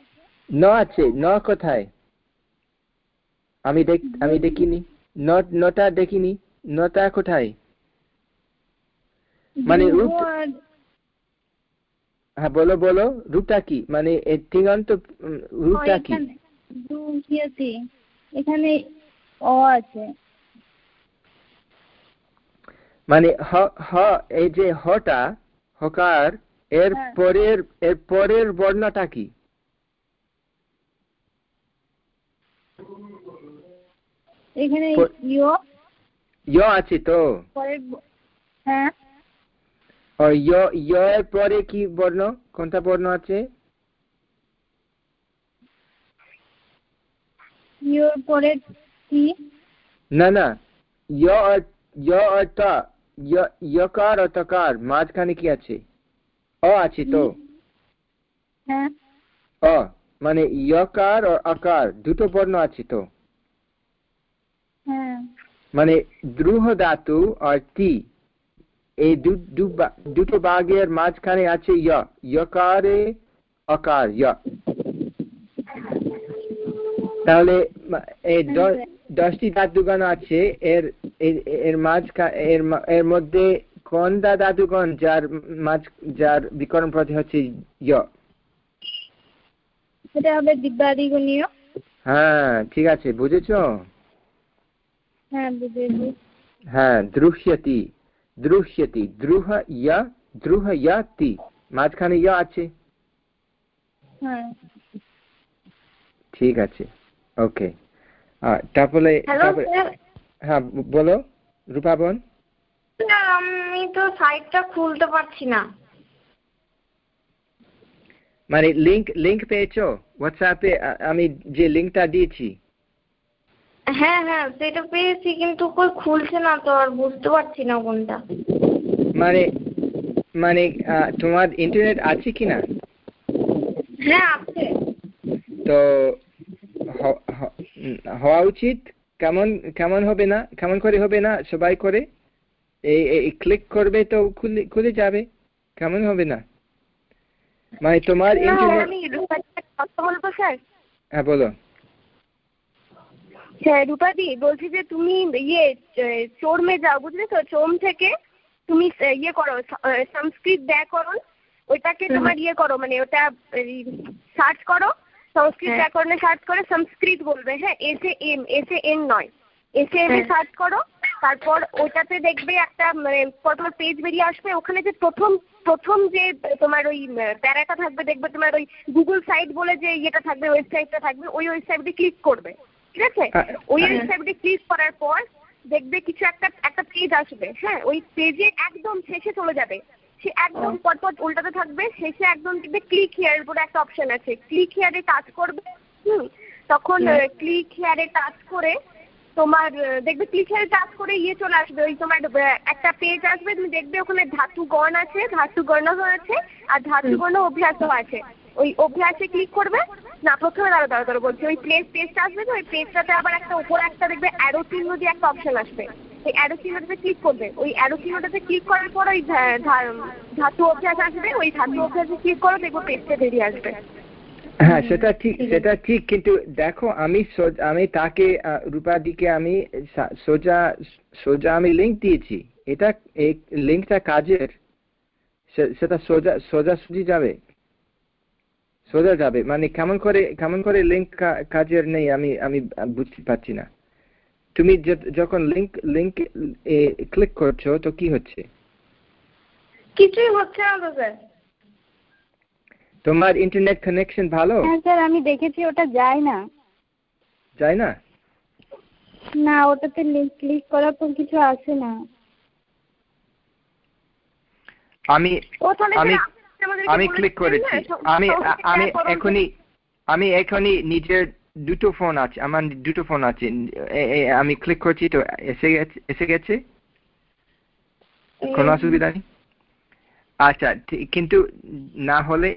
Speaker 1: ন আছে ন কোথায়? আমি দেখ আমি দেখিনি। ন নটা দেখিনি নটা কোথায়? মানে রূপ- হ্যাঁ বলো বলো রূপটা কি? মানে
Speaker 3: ও,
Speaker 1: রূপটা কি?
Speaker 3: এখানে এখানে অ আছে।
Speaker 1: মানে হ হ এই যে হটা হকার এর
Speaker 3: হ্যাঁ।
Speaker 1: পরের এর পরের বর্ণটা কি?
Speaker 3: এখানে ইয়
Speaker 1: ইয় আছে তো।
Speaker 3: হ্যাঁ।
Speaker 1: ইয় এর পরে কি বর্ণ? কোনটা বর্ণ আছে?
Speaker 3: ইয়র পরে কি?
Speaker 1: না না। ইয় ইয় ইয়- ইয়কার আর তকার মাঝখানে কি আছে? অ আছে তো।
Speaker 3: হ্যাঁ।
Speaker 1: অ মানে ইয়কার আর আকার দুটো বর্ণ আছে তো।
Speaker 3: হ্যাঁ।
Speaker 1: মানে দ্রুহ ধাতু আর তি। এই দুটো ভাগের মাঝখানে আছে ইয় ইয়কারে অকার ইয় তাহলে এই দ- দশটি ধাতুগণ আছে এর এর- মাঝখানে এর মধ্যে কোন দা ধাতুগণ যার মাঝ যার বিকরণ প্রতি হচ্ছে
Speaker 3: হবে দিব্যাদিগণীয়।
Speaker 1: হ্যাঁ ঠিক আছে বুঝেছ?
Speaker 3: হ্যাঁ বুঝেছি।
Speaker 1: হ্যাঁ দৃশ্যতি দৃশ্যতি দ্রুহ ইয়া দ্রুহ ইয়াতি মাঝখানে ইয়া আছে।
Speaker 3: হ্যাঁ।
Speaker 1: ঠিক আছে ওকে। তারপরে হ্যাঁ বলো রূপাবন
Speaker 3: আমি তো সাইটটা খুলতে পারছি না।
Speaker 1: মানে লিংক লিংক পেয়েছ? হোয়াটসঅ্যাপে আমি যে লিংকটা দিয়েছি।
Speaker 3: হ্যাঁ হ্যাঁ সেটা পেয়েছি কিন্তু কই খুলছে না তো আর বুঝতে পারছি না কোনটা।
Speaker 1: মানে মানে তোমার ইন্টারনেট আছে কি না?
Speaker 3: হ্যাঁ আছে।
Speaker 1: তো হওয়া উচিত। কেমন কেমন হবে না কেমন করে হবে না সবাই করে। ক্লিক করবে তো খুলে খুলে যাবে। কেমন হবে না? মানে তোমার হ্যাঁ বলো।
Speaker 2: হ্যাঁ রূপাদি বলছি যে তুমি ইয়ে আহ, চোরমে যাও বুঝলে তো? চোম থেকে তুমি ইয়ে করো সংস্কৃত ব্যাকরণ ওইটাকে তোমার ইয়ে করো মানে ওটা সার্চ করো। সংস্কৃত
Speaker 3: হ্যাঁ।
Speaker 2: ব্যাকরণে সার্চ করে সংস্কৃত বলবে হ্যাঁ? S A M S A N নয়। S A M
Speaker 3: A.
Speaker 2: Search করো। তারপর ওইটাতে দেখবে একটা মানে তোমার পেজ বেরিয়ে আসবে। ওখানে যে প্রথম প্রথম যে তোমার ওই প্যারাটা থাকবে দেখবে তোমার ওই গুগল সাইট বলে যে ইয়েটা থাকবে ওয়েবসাইটটা থাকবে ওই ওয়েবসাইটে ক্লিক করবে। ঠিক আছে?
Speaker 1: হ্যাঁ,
Speaker 2: ওই
Speaker 1: হ্যাঁ।
Speaker 2: ওয়েবসাইটে ক্লিক করার পর দেখবে কিছু একটা একটা পেজ আসবে। হ্যাঁ ওই পেজে একদম শেষে চলে যাবে। সে একদম পরপর উল্টাতে থাকবে শেষে একদম দেখবে ক্লিক হিয়ার বলে একটা অপশন আছে। ক্লিক হিয়ারে টাচ করবে হুম তখন ক্লিক হিয়ারে টাচ করে তোমার দেখবে ক্লিকের টাচ করে ইয়ে চলে আসবে ওই তোমার একটা পেজ আসবে তুমি দেখবে ওখানে ধাতু গণ আছে ধাতু গণ আছে আর ধাতু গণ অভ্যাসও আছে। ওই অভ্যাসে ক্লিক করবে না প্রথমে দাঁড়া দাঁড়া দাঁড়া বলছি ওই প্লেস পেজটা আসবে তো ওই পেজটাতে আবার একটা উপরে একটা দেখবে অ্যারো চিহ্ন দিয়ে একটা অপশন আসবে। ওই অ্যারো চিহ্নটাতে ক্লিক করবে। ওই অ্যারো চিহ্নটাতে ক্লিক করার পর ওই ধাতু অভ্যাস আসবে ওই ধাতু অভ্যাসে ক্লিক করো দেখব পেজটা বেরিয়ে আসবে।
Speaker 1: হ্যাঁ সেটা ঠিক সেটা ঠিক কিন্তু দেখো আমি সোজ- আমি তাকে রূপাদিকে আমি সোজা সোজা আমি লিঙ্ক দিয়েছি। এটা এই লিঙ্কটা কাজের। সেটা সোজা সোজাসুজি যাবে। সোজা যাবে। মানে কেমন করে কেমন করে লিঙ্ক কাজের নেই আমি আমি বুঝতে পারছি না। তুমি যখন লিঙ্ক লিঙ্ক ক্লিক করছ তো কি হচ্ছে?
Speaker 3: কিছুই হচ্ছে না তো স্যার
Speaker 1: তোমার ইন্টারনেট কানেকশন ভালো?
Speaker 4: হ্যাঁ স্যার আমি দেখেছি ওটা যায় না।
Speaker 1: যায় না?
Speaker 4: না ওটাতে লিঙ্ক ক্লিক করার পর কিছু আসে না।
Speaker 1: আমি আমি আমি ক্লিক করেছি। আমি আমি। এখনই আমি এখনই নিজের দুটো ফোন আছে আমার দুটো ফোন আছে। আমি ক্লিক করছি তো এসে গেছে এসে গেছে? কোনো অসুবিধা নেই? আচ্ছা কিন্তু না হলে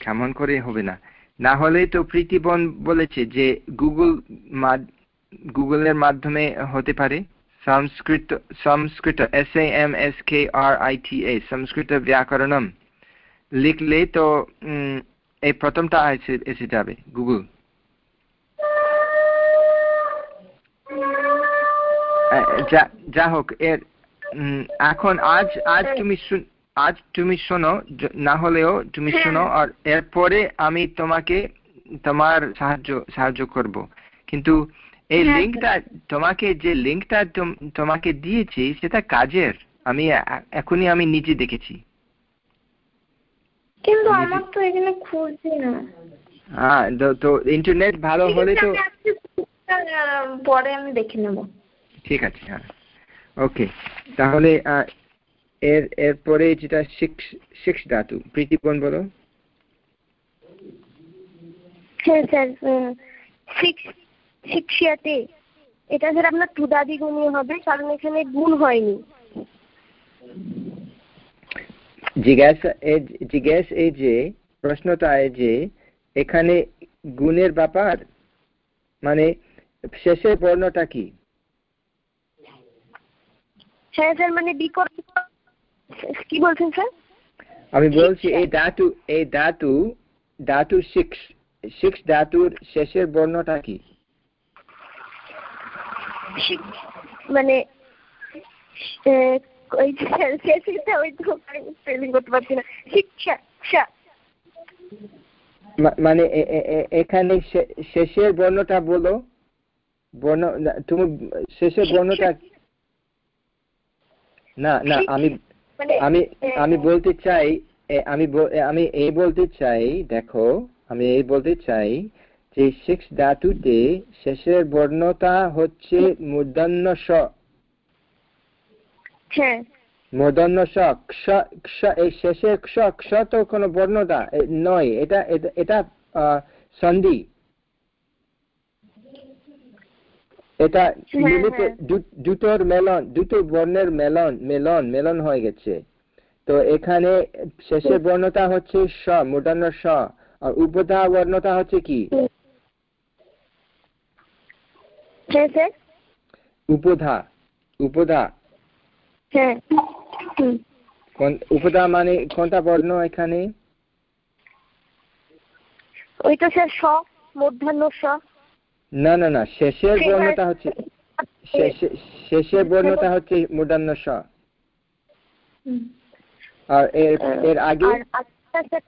Speaker 1: কেমন করে হবে না। না হলে তো প্রীতিবন বলেছে যে গুগল গুগলের মাধ্যমে হতে পারে। Sanskrit Sanskrit S M S K R I T A Sanskrit ব্যাকরণম। লিখলে তো এই প্রথমটা এসে যাবে, গুগল। যা হোক এর এখন আজ আজ তুমি শুন- আজ তুমি শোনো না হলেও তুমি
Speaker 2: হ্যাঁ।
Speaker 1: শোনো আর এরপরে আমি তোমাকে তোমার সাহায্য সাহায্য করব। কিন্তু এই
Speaker 3: হ্যাঁ,
Speaker 1: লিঙ্কটা তোমাকে যে লিঙ্কটা তোমাকে দিয়েছি সেটা কাজের। আমি এখনই আমি নিজে দেখেছি।
Speaker 3: কিন্তু আমার তো এখানে খুলছে না।
Speaker 1: হ্যাঁ তো- ইন্টারনেট ভালো হলে তো
Speaker 3: পরে আমি দেখে নেব।
Speaker 1: ঠিক আছে হ্যাঁ। ওকে তাহলে এর এরপরে যেটা সিক্স সিক্স ধাতু প্রীতিপন বলো?
Speaker 2: হ্যাঁ স্যার শিক্ষিয়াতে। এটা স্যার আপনার তুদাদি গুণীয় হবে কারণ এখানে গুণ হয়নি।
Speaker 1: জিজ্ঞাসা জিজ্ঞেস এই যে প্রশ্নটা এই যে এখানে গুণের ব্যাপার? মানে শেষের বর্ণটা কি?
Speaker 2: হ্যাঁ স্যার মানে বিকল্প কি বলছেন স্যার
Speaker 1: আমি বলছি এই ধাতু এই ধাতু ধাতু ধাতুর শেষের বর্ণটা কি?
Speaker 2: মানে ওই যে ওই তো স্পেলিং করতে পারছি না। শিক্ষা শিক্ষা।
Speaker 1: মানে এখানে শেষের বর্ণটা বলো। বর্ণ তুমি শেষের বর্ণটা না না আমি আমি আমি বলতে চাই আমি আমি এই বলতে চাই দেখো আমি এই বলতে চাই যে ধাতুতে শেষের বর্ণটা হচ্ছে মূর্ধন্য স
Speaker 2: হ্যাঁ।
Speaker 1: মূর্ধন্য স ক্ষ ক্ষ এই শেষের ক্ষ ক্ষ তো কোনো বর্ণতা নয় এটা এটা- সন্ধি। এটা
Speaker 2: হ্যাঁ,
Speaker 1: মিলিত
Speaker 2: হ্যাঁ।
Speaker 1: দুটোর মেলন দুটো বর্ণের মেলন মেলন মেলন হয়ে গেছে। তো এখানে শেষের বর্ণটা হচ্ছে স মূর্ধন্য স। আর উপধা বর্ণটা হচ্ছে কি?
Speaker 2: হ্যাঁ
Speaker 1: উপধা উপধা
Speaker 2: হ্যাঁ।
Speaker 1: কোন- উপধা মানে কোনটা বর্ণ এখানে?
Speaker 2: ওইটা স্যার স মধ্যাহ্ন স।
Speaker 1: না না না শেষের বর্ণটা হচ্ছে শেষে- শেষের বর্ণটা হচ্ছে মূর্ধন্য স আর এর এর আগে
Speaker 2: আচ্ছা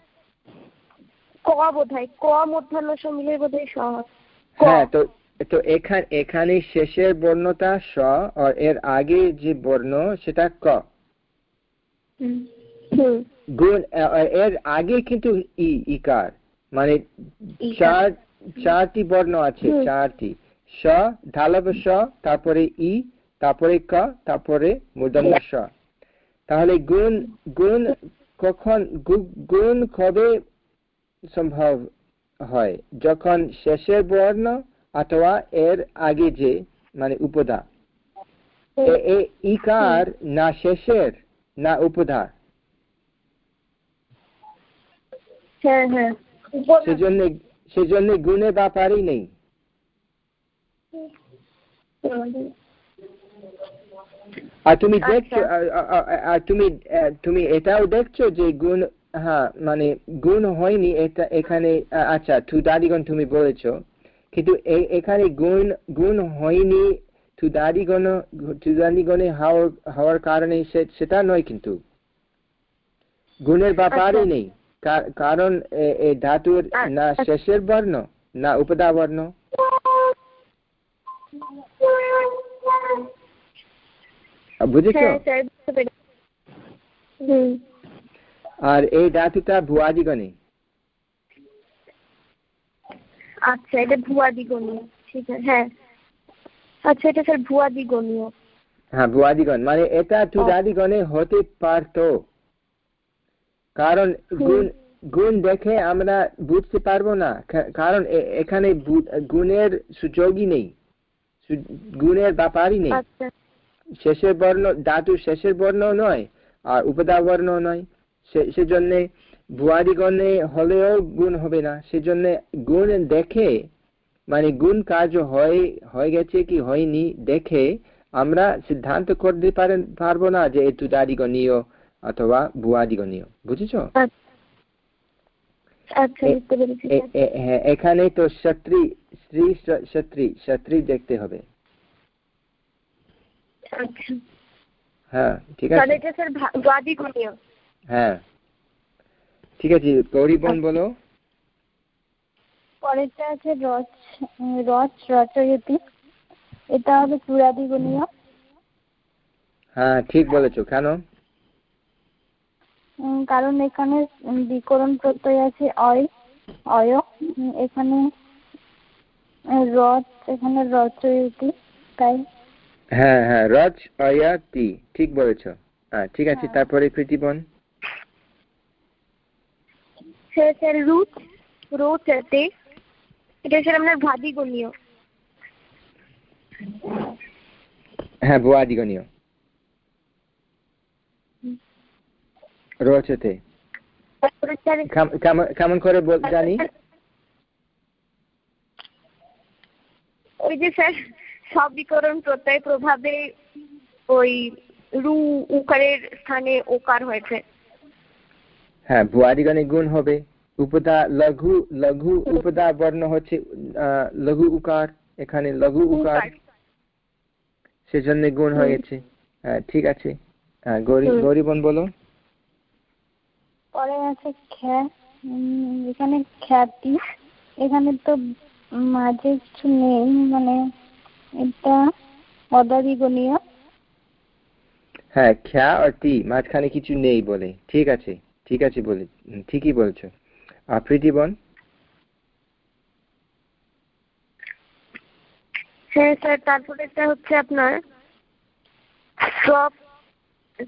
Speaker 2: ক ক স মিলে স
Speaker 1: হ্যাঁ। তো তো এখানে এখানে শেষের বর্ণটা স আর এর আগে যে বর্ণ সেটা ক। গুণ এর আগে কিন্তু ই ইকার। মানে চার চারটি বর্ণ আছে চারটি। স ঢালব স তারপরে ই তারপরে ক তারপরে মূর্ধন্য স। তাহলে গুণ গুণ কখন গুণ কবে সম্ভব হয়? যখন শেষের বর্ণ অথবা এর আগে যে মানে উপদা। ইকার না শেষের না উপধা
Speaker 2: হ্যাঁ হ্যাঁ
Speaker 1: সেজন্য সেজন্য গুণে ব্যাপারই নেই আর তুমি
Speaker 2: আচ্ছা।
Speaker 1: দেখছ আর- তুমি তুমি এটাও দেখছ যে গুণ হ্যাঁ মানে গুণ হয়নি এটা এখানে আচ্ছা তুদাদিগণ তুমি বলেছ কিন্তু এখানে গুণ গুণ হয়নি তুদাদিগণ তুদাদিগণে হওয়ার হওয়ার কারণে সেটা নয় কিন্তু গুণের ব্যাপারই
Speaker 2: আচ্ছা।
Speaker 1: নেই কারণ এ- ধাতুর না
Speaker 2: আচ্ছা।
Speaker 1: শেষের বর্ণ না উপদা বর্ণ। বুঝেছ?
Speaker 2: হ্যাঁ
Speaker 1: আর এই ধাতুটা ভুয়াদিগণে।
Speaker 2: আচ্ছা এটা ভুয়া দ্বিগণীয় ঠিক আছে হ্যাঁ। আচ্ছা এটা স্যার ভুয়া দ্বিগণীয়
Speaker 1: হ্যাঁ ভুয়াদিগণ মানে এটা তুদাদিগণে হতে পারতো। কারণ গুণ গুণ দেখে আমরা বুঝতে পারব না। কারণ এখানে গুণের সুযোগই নেই। গুণের ব্যাপারই নেই।
Speaker 2: আচ্ছা।
Speaker 1: শেষের বর্ণ ধাতু শেষের বর্ণ নয় আর উপদা বর্ণ নয়। সে- সেজন্য ভুয়াদিগণে হলেও গুণ হবে না। সেজন্য গুণ দেখে মানে গুণ কাজ হয় হয়ে গেছে কি হয়নি দেখে আমরা সিদ্ধান্ত করতে পারেন পারব না যে এ তুদাদিগণীয় অথবা ভুয়াদিগণীয় বুঝেছ?
Speaker 2: আচ্ছা
Speaker 1: এ- হ্যাঁ, এখানে তো সত্রী স্ত্রী সত্রী সত্রী দেখতে হবে।
Speaker 2: আচ্ছা।
Speaker 1: হ্যাঁ ঠিক আছে। হ্যাঁ। ঠিক আছে বলো।
Speaker 4: পরেরটা আছে রচ উম, রচ রচয়তি এটা হবে চূড়াদিগণীয়
Speaker 1: হ্যাঁ ঠিক বলেছ। কেন?
Speaker 4: কারণ এখানে বিকরণ প্রত্যয় আছে অয় অয় এখানে রচ এখানে রচয়তি তাই?
Speaker 1: হ্যাঁ হ্যাঁ রজ অয়াতি ঠিক বলেছ। হ্যাঁ ঠিক আছে
Speaker 4: হ্যাঁ।
Speaker 1: তারপরে প্রীতিবন
Speaker 2: স্যার রুট রোচতে এটা স্যার আপনার ভা দ্বিগণীয়
Speaker 1: হ্যাঁ ভুয়াদিগণীয় কেম- কেমন- করে জানি?
Speaker 2: ওই যে স্যার সব বিকরণ প্রত্যয় প্রভাবে ওই রু উকারের স্থানে ওকার হয়েছে।
Speaker 1: হ্যাঁ ভুয়াদিগণে গুণ হবে। উপদা লঘু লঘু উপদা বর্ণ হচ্ছে লঘু উকার এখানে লঘু উকার সেজন্য গুণ হয়েছে। হ্যাঁ ঠিক আছে। হ্যাঁ গৌরী। গৌরীবন বলো
Speaker 4: পরে আছে খ্যা উম, এখানে খ্যাতি। এখানে তো মাঝে কিছু নেই মানে এটা অদাদিগণীয়
Speaker 1: হ্যাঁ খ্যা আর টি মাঝখানে কিছু নেই বলে। ঠিক আছে ঠিক আছে বলে ঠিকই বলছো। আর প্রীতিবন
Speaker 2: হ্যাঁ স্যার তারপরে এটা হচ্ছে আপনার সব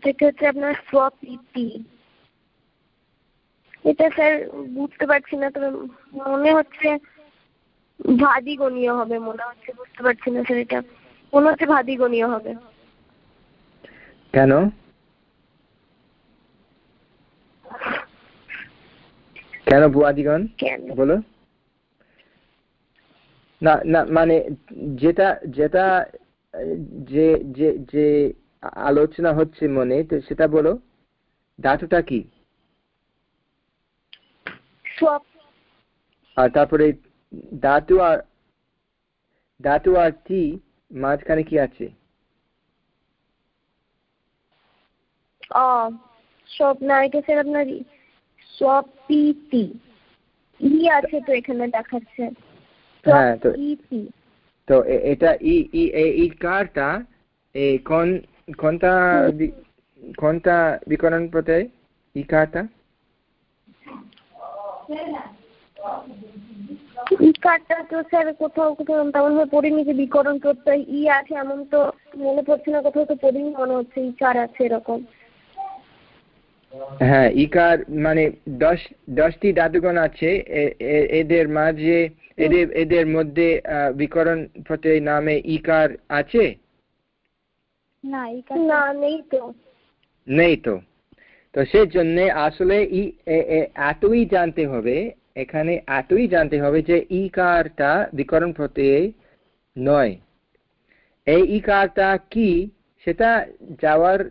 Speaker 2: থেকে হচ্ছে আপনার স্বপ্রীতি এটা স্যার বুঝতে পারছি না তবে মনে হচ্ছে ভাদিগণীয় হবে মনে হচ্ছে বুঝতে পারছি না স্যার এটা। মনে হচ্ছে ভাদিগণীয় হবে।
Speaker 1: কেন? কেন ভুয়াদিগণ বলো। না না মানে যেটা যেটা যে যে যে আলোচনা হচ্ছে মনে তো সেটা বলো। ধাতুটা কি? তারপরে ধাতু আর ধাতু আর টি মাঝখানে কি আছে?
Speaker 2: অ এটা স্যার আপনার স্বপ্রীতি ই আছে তো এখানে দেখাচ্ছে।
Speaker 1: হ্যাঁ, তো-
Speaker 2: স্বপ্রীতি
Speaker 1: তো এটা ই ই এ- এই কারটা এই কোন কোনটা কোনটা বিকরণ প্রত্যয় ই কারটা?
Speaker 2: ইকারটা তো স্যার কোথাও কোথাও তেমন ভাবে পড়িনি যে বিকরণ প্রত্যয় ই আছে এমন তো মনে পড়ছে না কোথাও তো পড়িনি মনে হচ্ছে ইকার আছে এরকম।
Speaker 1: হ্যাঁ ইকার মানে দশ দশটি ধাতুগণ আছে। এদের মাঝে এদের এদের মধ্যে বিকরণ প্রত্যয় নামে ইকার আছে?
Speaker 4: না এই
Speaker 2: না নেই তো।
Speaker 1: নেই তো। তো সেই জন্য আসলে ই এতই জানতে হবে এখানে এতই জানতে হবে যে ইকারটা বিকরণ প্রত্যয় নয়। এই ইকারটা কি? সেটা যাওয়ার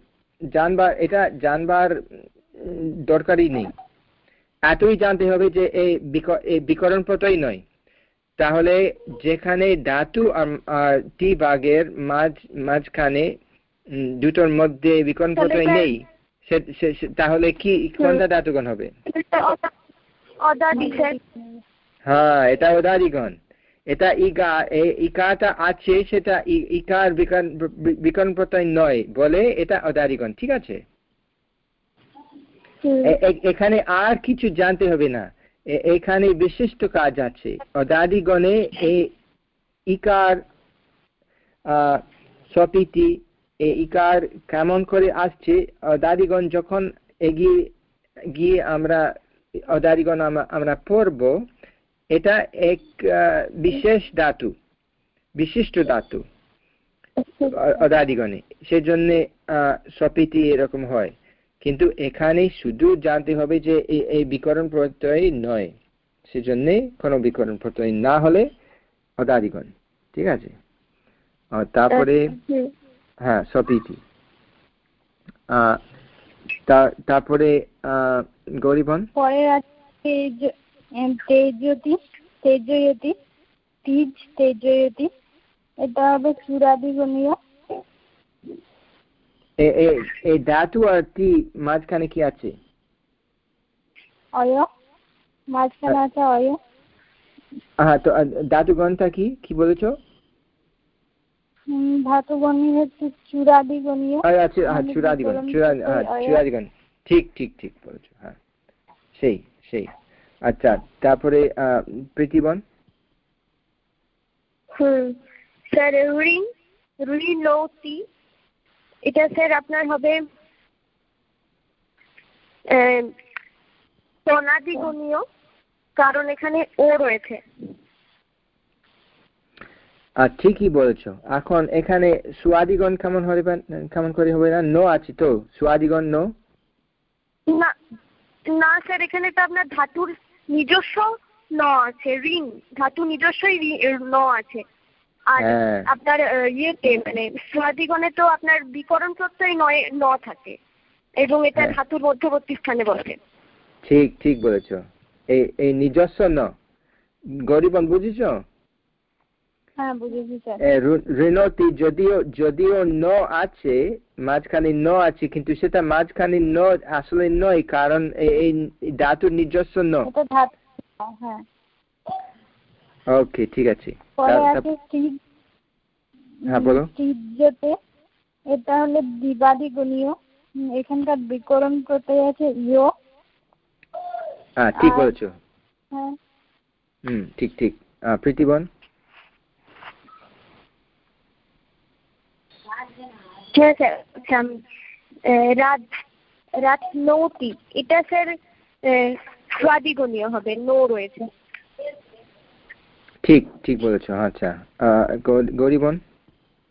Speaker 1: জানবার এটা জানবার দরকারই নেই। এতই জানতে হবে যে এই বিক- এই বিকরণ প্রত্যয় নয়। তাহলে যেখানে ধাতু আর- টি ভাগের মাঝ মাঝখানে দুটোর মধ্যে বিকরণ প্রত্যয় নেই। তাহলে কি কোনটা ধাতুগণ হবে? হ্যাঁ এটা উদারিগণ এটা ইগা ইকাটা আছে সেটা ই- ইকার বিকরণ প্রত্যয় নয় বলে এটা অদারিগণ ঠিক আছে? এখানে আর কিছু জানতে হবে না। এখানে বিশিষ্ট কাজ আছে। অদাদিগণে এই ইকার আহ, সপিতি ইকার কেমন করে আসছে, অদাদিগণ যখন এগিয়ে, গিয়ে আমরা, অদাদিগণ আমরা- পড়ব, এটা এক বিশেষ ধাতু, বিশিষ্ট ধাতু, অদাদিগণে। সেজন্যে সপিতি এরকম হয়। কিন্তু এখানে শুধু জানতে হবে যে এই- বিকরণ প্রত্যয় নয়। সেজন্য কোনো বিকরণ প্রত্যয় না হলে অদাদিগণ, ঠিক আছে? তারপরে
Speaker 2: হুম।
Speaker 1: হ্যাঁ আহ, তারপরে গৌরীবন?
Speaker 4: পরের আছে তেজ তেজয়তি তেজয়তি তিজ তেজয়তি। এটা হবে চূড়াদিগণীয়
Speaker 1: এই ধাতু আর টি মাঝখানে কি আছে?
Speaker 4: অয় মাঝখানে আছে অয়।
Speaker 1: হ্যাঁ তো আহ, ধাতুগণটা কি? কি বলেছ? হ্যাঁ
Speaker 4: মানে
Speaker 1: চূড়াদিগণ চূড়াদিগণ ঠিক ঠিক ঠিক বলেছ হ্যাঁ। সেই সেই। আচ্ছা তারপরে আহ, প্রীতিবন
Speaker 2: হুম স্যার ঋণ ঋণতি এটা স্যার আপনার হবে আহ, তনাদিগণীয় কারণ এখানে ও রয়েছে।
Speaker 1: ঠিকই বলেছ। এখন এখানে সুয়াদিগণ কেমন হবে কেমন করে হবে না? নো আছে তো? সুয়াদিগণ নো?
Speaker 2: না না স্যার এখানে তো আপনার ধাতুর নিজস্ব ন আছে ঋণ ধাতু নিজস্বই ন আছে। আর
Speaker 1: হ্যাঁ।
Speaker 2: আপনার ইয়েতে মানে স্বাদিগণে তো আপনার বিকরণ প্রত্যয় নয় ন থাকে। এবং এটা
Speaker 1: হ্যাঁ।
Speaker 2: ধাতুর মধ্যবর্তী স্থানে বসে।
Speaker 1: ঠিক ঠিক বলেছ। এই এই নিজস্ব ন। গরিবন বুঝেছ
Speaker 4: হ্যাঁ বুঝেছি স্যার
Speaker 1: এ, ঋ- ঋণতি যদিও যদিও ন আছে মাঝখানে ন আছে কিন্তু সেটা মাঝখানে ন আসলে নয় কারণ এই ধাতুর নিজস্ব ন।
Speaker 4: হ্যাঁ।
Speaker 1: ওকে ঠিক আছে। হ্যাঁ, বলো।
Speaker 4: এটা হলো দ্বিবাদিগণীয় উম, এখানকার বিকরণ প্রত্যয় আছে ইয়।
Speaker 1: হ্যাঁ ঠিক বলেছ।
Speaker 4: হ্যাঁ।
Speaker 1: হুম ঠিক ঠিক। প্রীতিবন?
Speaker 2: ঠিক আছে আচ্ছা আহ, রাত রাত নৌতি। এটা স্যার স্বাদিগণীয় হবে নো রয়েছে।
Speaker 1: ঠিক ঠিক বলেছ আচ্ছা। আহ, গৌ-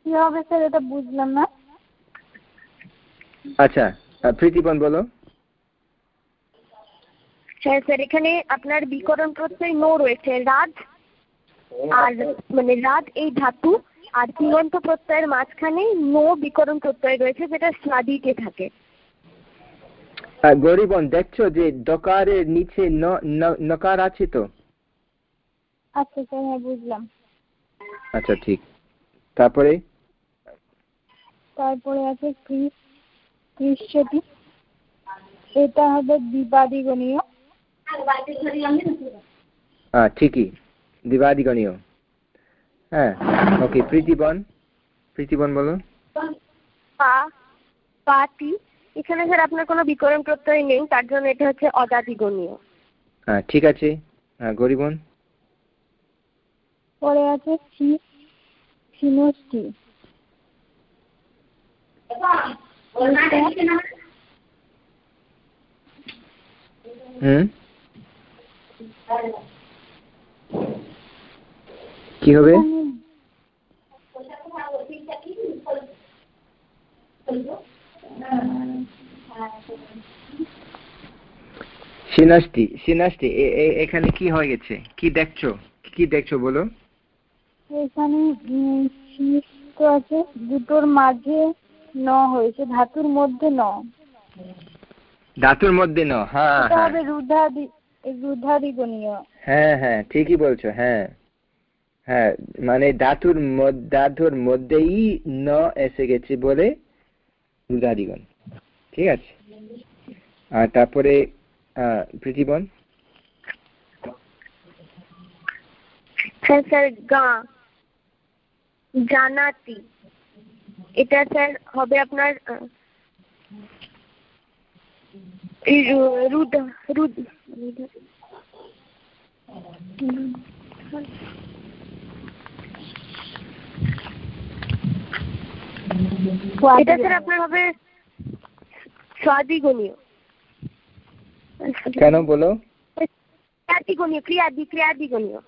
Speaker 4: কি হবে স্যার এটা বুঝলাম না।
Speaker 1: আচ্ছা প্রীতিবন বলো।
Speaker 2: হ্যাঁ স্যার এখানে আপনার বিকরণ প্রত্যয় নো রয়েছে রাত আর মানে রাত এই ধাতু। আর তিঙন্ত প্রত্যয়ের মাঝখানে নো বিকরণ প্রত্যয় রয়েছে যেটা স্বাদিতে থাকে।
Speaker 1: গৌরীবন দেখছ যে দকারের নিচে নকার আছে তো?
Speaker 4: আচ্ছা স্যার হ্যাঁ বুঝলাম।
Speaker 1: আচ্ছা ঠিক। তারপরে?
Speaker 4: তারপরে আছে কৃষ্যতি এটা হবে দ্বিবাদিগণীয়
Speaker 1: হ্যাঁ ঠিকই। দিবাদিগণীয়। হ্যাঁ ওকে প্রীতিবন প্রীতিবন বলো।
Speaker 2: পা পাটি এখানে স্যার আপনার কোনো বিকরণ প্রত্যয় নেই তার জন্য এটা হচ্ছে অদাদিগণীয়
Speaker 1: হ্যাঁ ঠিক আছে। হ্যাঁ গরিবন
Speaker 4: পরে আছে সি সিনষ্টি
Speaker 1: হুম? কি হবে? এ- এ- এখানে কি হয়ে গেছে? কি দেখছ? কি দেখছ বলো?
Speaker 4: এখানে আছে দুটোর মাঝে ন হয়েছে ধাতুর মধ্যে ন।
Speaker 1: ধাতুর মধ্যে ন হ্যাঁ
Speaker 4: এটা
Speaker 1: হ্যাঁ।
Speaker 4: হবে রুদ্ধাদি রুদ্ধাদি গণীয়
Speaker 1: হ্যাঁ হ্যাঁ ঠিকই বলছো হ্যাঁ। হ্যাঁ মানে ধাতুর ধাতুর মধ্যেই ন এসে গেছে বলে রুদাদিগণ ঠিক আছে? আর তারপরে প্রীতিবন?
Speaker 2: স্যার জানাতি। এটা স্যার হবে আপনার রুদ। এটা স্যার আপনার হবে স্বাদিগণীয়
Speaker 1: কেন বলো?
Speaker 2: ক্রিয়াদিগণীয় ক্রিয়াদি ক্রিয়াদিগণীয়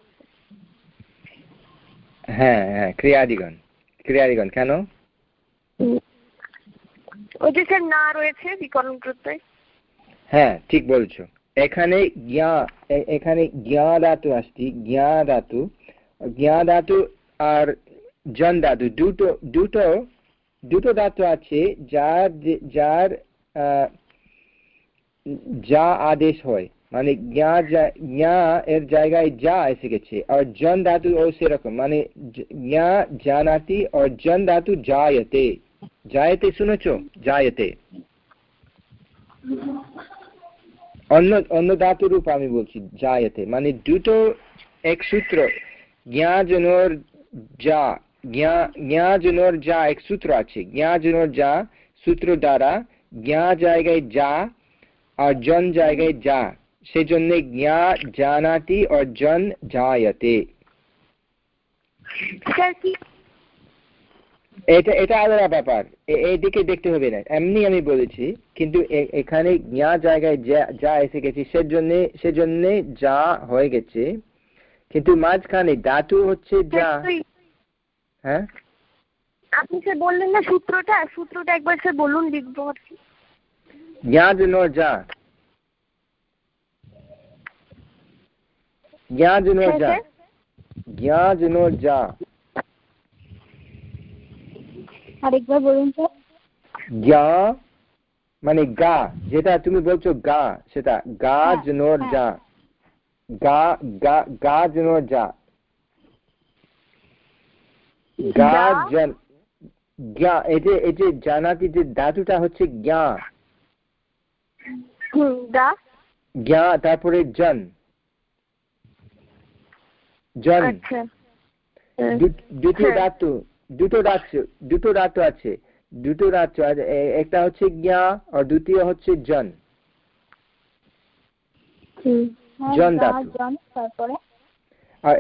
Speaker 1: হ্যাঁ হ্যাঁ ক্রিয়াদিগণ ক্রিয়াদিগণ কেন?
Speaker 2: ওই যে স্যার না রয়েছে বিকরণ প্রত্যয়।
Speaker 1: হ্যাঁ ঠিক বলছো। এখানে জ্ঞা এখানে জ্ঞা ধাতু আসছি জ্ঞা ধাতু। জ্ঞা ধাতু আর জন ধাতু দুটো দুটো দুটো ধাতু আছে যার যার যা আদেশ হয়। মানে জ্ঞা জ্ঞা এর জায়গায় যা এসে গেছে আর জন ধাতু ও সেরকম। মানে জ্ঞা জানাতি আর জন ধাতু জায়তে জায়তে শুনেছো? জায়তে অন্য অন্য ধাতু রূপ আমি বলছি জায়তে মানে দুটো এক সূত্র। জ্ঞাজনর যা। জ্ঞা জ্ঞাজনর যা এক সূত্র আছে জ্ঞাজনর যা সূত্র দ্বারা জ্ঞা জায়গায় যা আর জন জায়গায় যা সেই জন্য জ্ঞা জানাতি আর জন জায়তে এটা এটা আলাদা ব্যাপার। এইদিকে দেখতে হবে না। এমনি আমি বলেছি কিন্তু এখানে জ্ঞা জায়গায় যা- যা এসে গেছে সেজন্য সেজন্য যা হয়ে গেছে। কিন্তু মাঝখানে ধাতু হচ্ছে যা। হ্যাঁ?
Speaker 2: আপনি স্যার বললেন না সূত্রটা সূত্রটা একবার স্যার বলুন লিখব আর কি।
Speaker 1: জ্ঞা জন্য যা জ্ঞা জন্য
Speaker 2: হ্যাঁ,
Speaker 1: যা
Speaker 2: স্যার।
Speaker 1: জ্ঞা জন্য যা
Speaker 4: আরেকবার বলুন স্যার।
Speaker 1: জ্ঞা মানে গা যেটা তুমি বলছো গা সেটা। গা
Speaker 4: হ্যাঁ,
Speaker 1: জনোর
Speaker 4: হ্যাঁ।
Speaker 1: যা গা গা গা জনোর যা গা? জ্ঞা জানাতি যে ধাতুটা হচ্ছে জ্ঞা জ্ঞা তারপরে জন। জন।
Speaker 2: আচ্ছা। হ্যাঁ।
Speaker 1: দুটো। ধাতু দুটো ধাতু দুটো ধাতু আছে। দুটো ধাতু আছে একটা হচ্ছে জ্ঞা আর দ্বিতীয় হচ্ছে জন। জন ধাতু। আর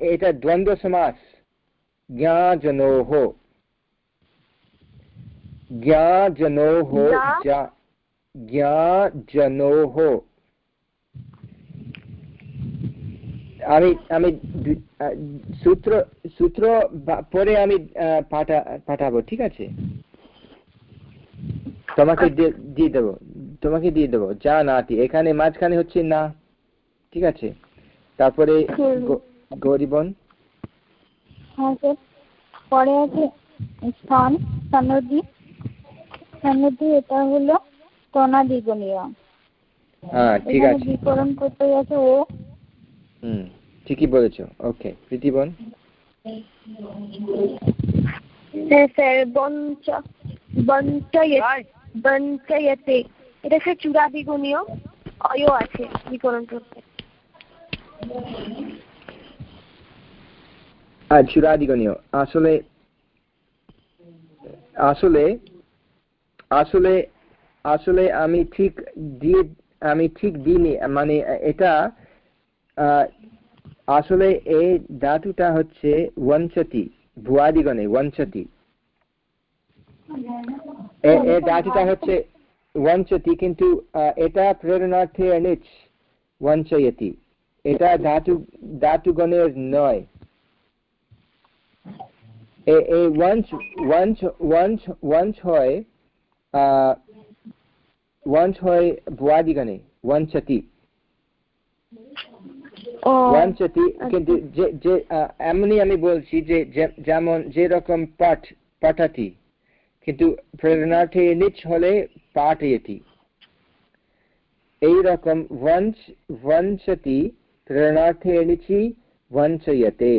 Speaker 1: এটা দ্বন্দ্ব সমাস।
Speaker 2: যা
Speaker 1: জ্ঞা জনোহ আমি আমি সূত্র সূত্র পরে আমি পাঠা পাঠাবো ঠিক আছে? তোমাকে দিয়ে- দিয়ে দেবো। তোমাকে দিয়ে দেবো। যা নাতি এখানে মাঝখানে হচ্ছে না। ঠিক আছে? তারপরে গৌরীবন
Speaker 4: হ্যাঁ স্যার পরে আছে স্থান সনদি সনদি এটা হলো তনাদিগণীয়
Speaker 1: হ্যাঁ ঠিক আছে।
Speaker 4: বিকরণ প্রত্যয় আছে ও।
Speaker 1: হুম ঠিকই বলেছ। ওকে প্রীতিবন
Speaker 2: হ্যাঁ স্যার বঞ্চ বঞ্চয়ে বঞ্চয়তে। এটা স্যার চূড়াদিগুণীয় অয় আছে বিকরণ প্রত্যয়
Speaker 1: আর চূড়াদিগণীয় আসলে আসলে আসলে আসলে আমি ঠিক দিয়ে, আমি ঠিক দিইনি মানে এটা আসলে এই ধাতুটা হচ্ছে ওয়াঞ্চতি ভুয়াদিগণে ওয়াঞ্চতি ধাতুটা হচ্ছে ওয়াঞ্চতি কিন্তু এটা প্রেরণার্থে ওয়াঞ্চয়তি এটা ধাতু, ধাতুগণের নয়। এই ওয়াঞ্চ ওয়াঞ্চ ওয়াঞ্চ ওয়াঞ্চ হয় ওয়াঞ্চ হয় ভুয়াদিগণে ওয়াঞ্চতি ওয়াঞ্চতি কিন্তু যে যে এমনি আমি বলছি যে যেমন যেরকম পাঠ পাঠাতি কিন্তু প্রেরণার্থে নিচ হলে পাঠয়তি এইরকম वंश वंशति প্রেরণার্থে নিচি বঞ্চয়তে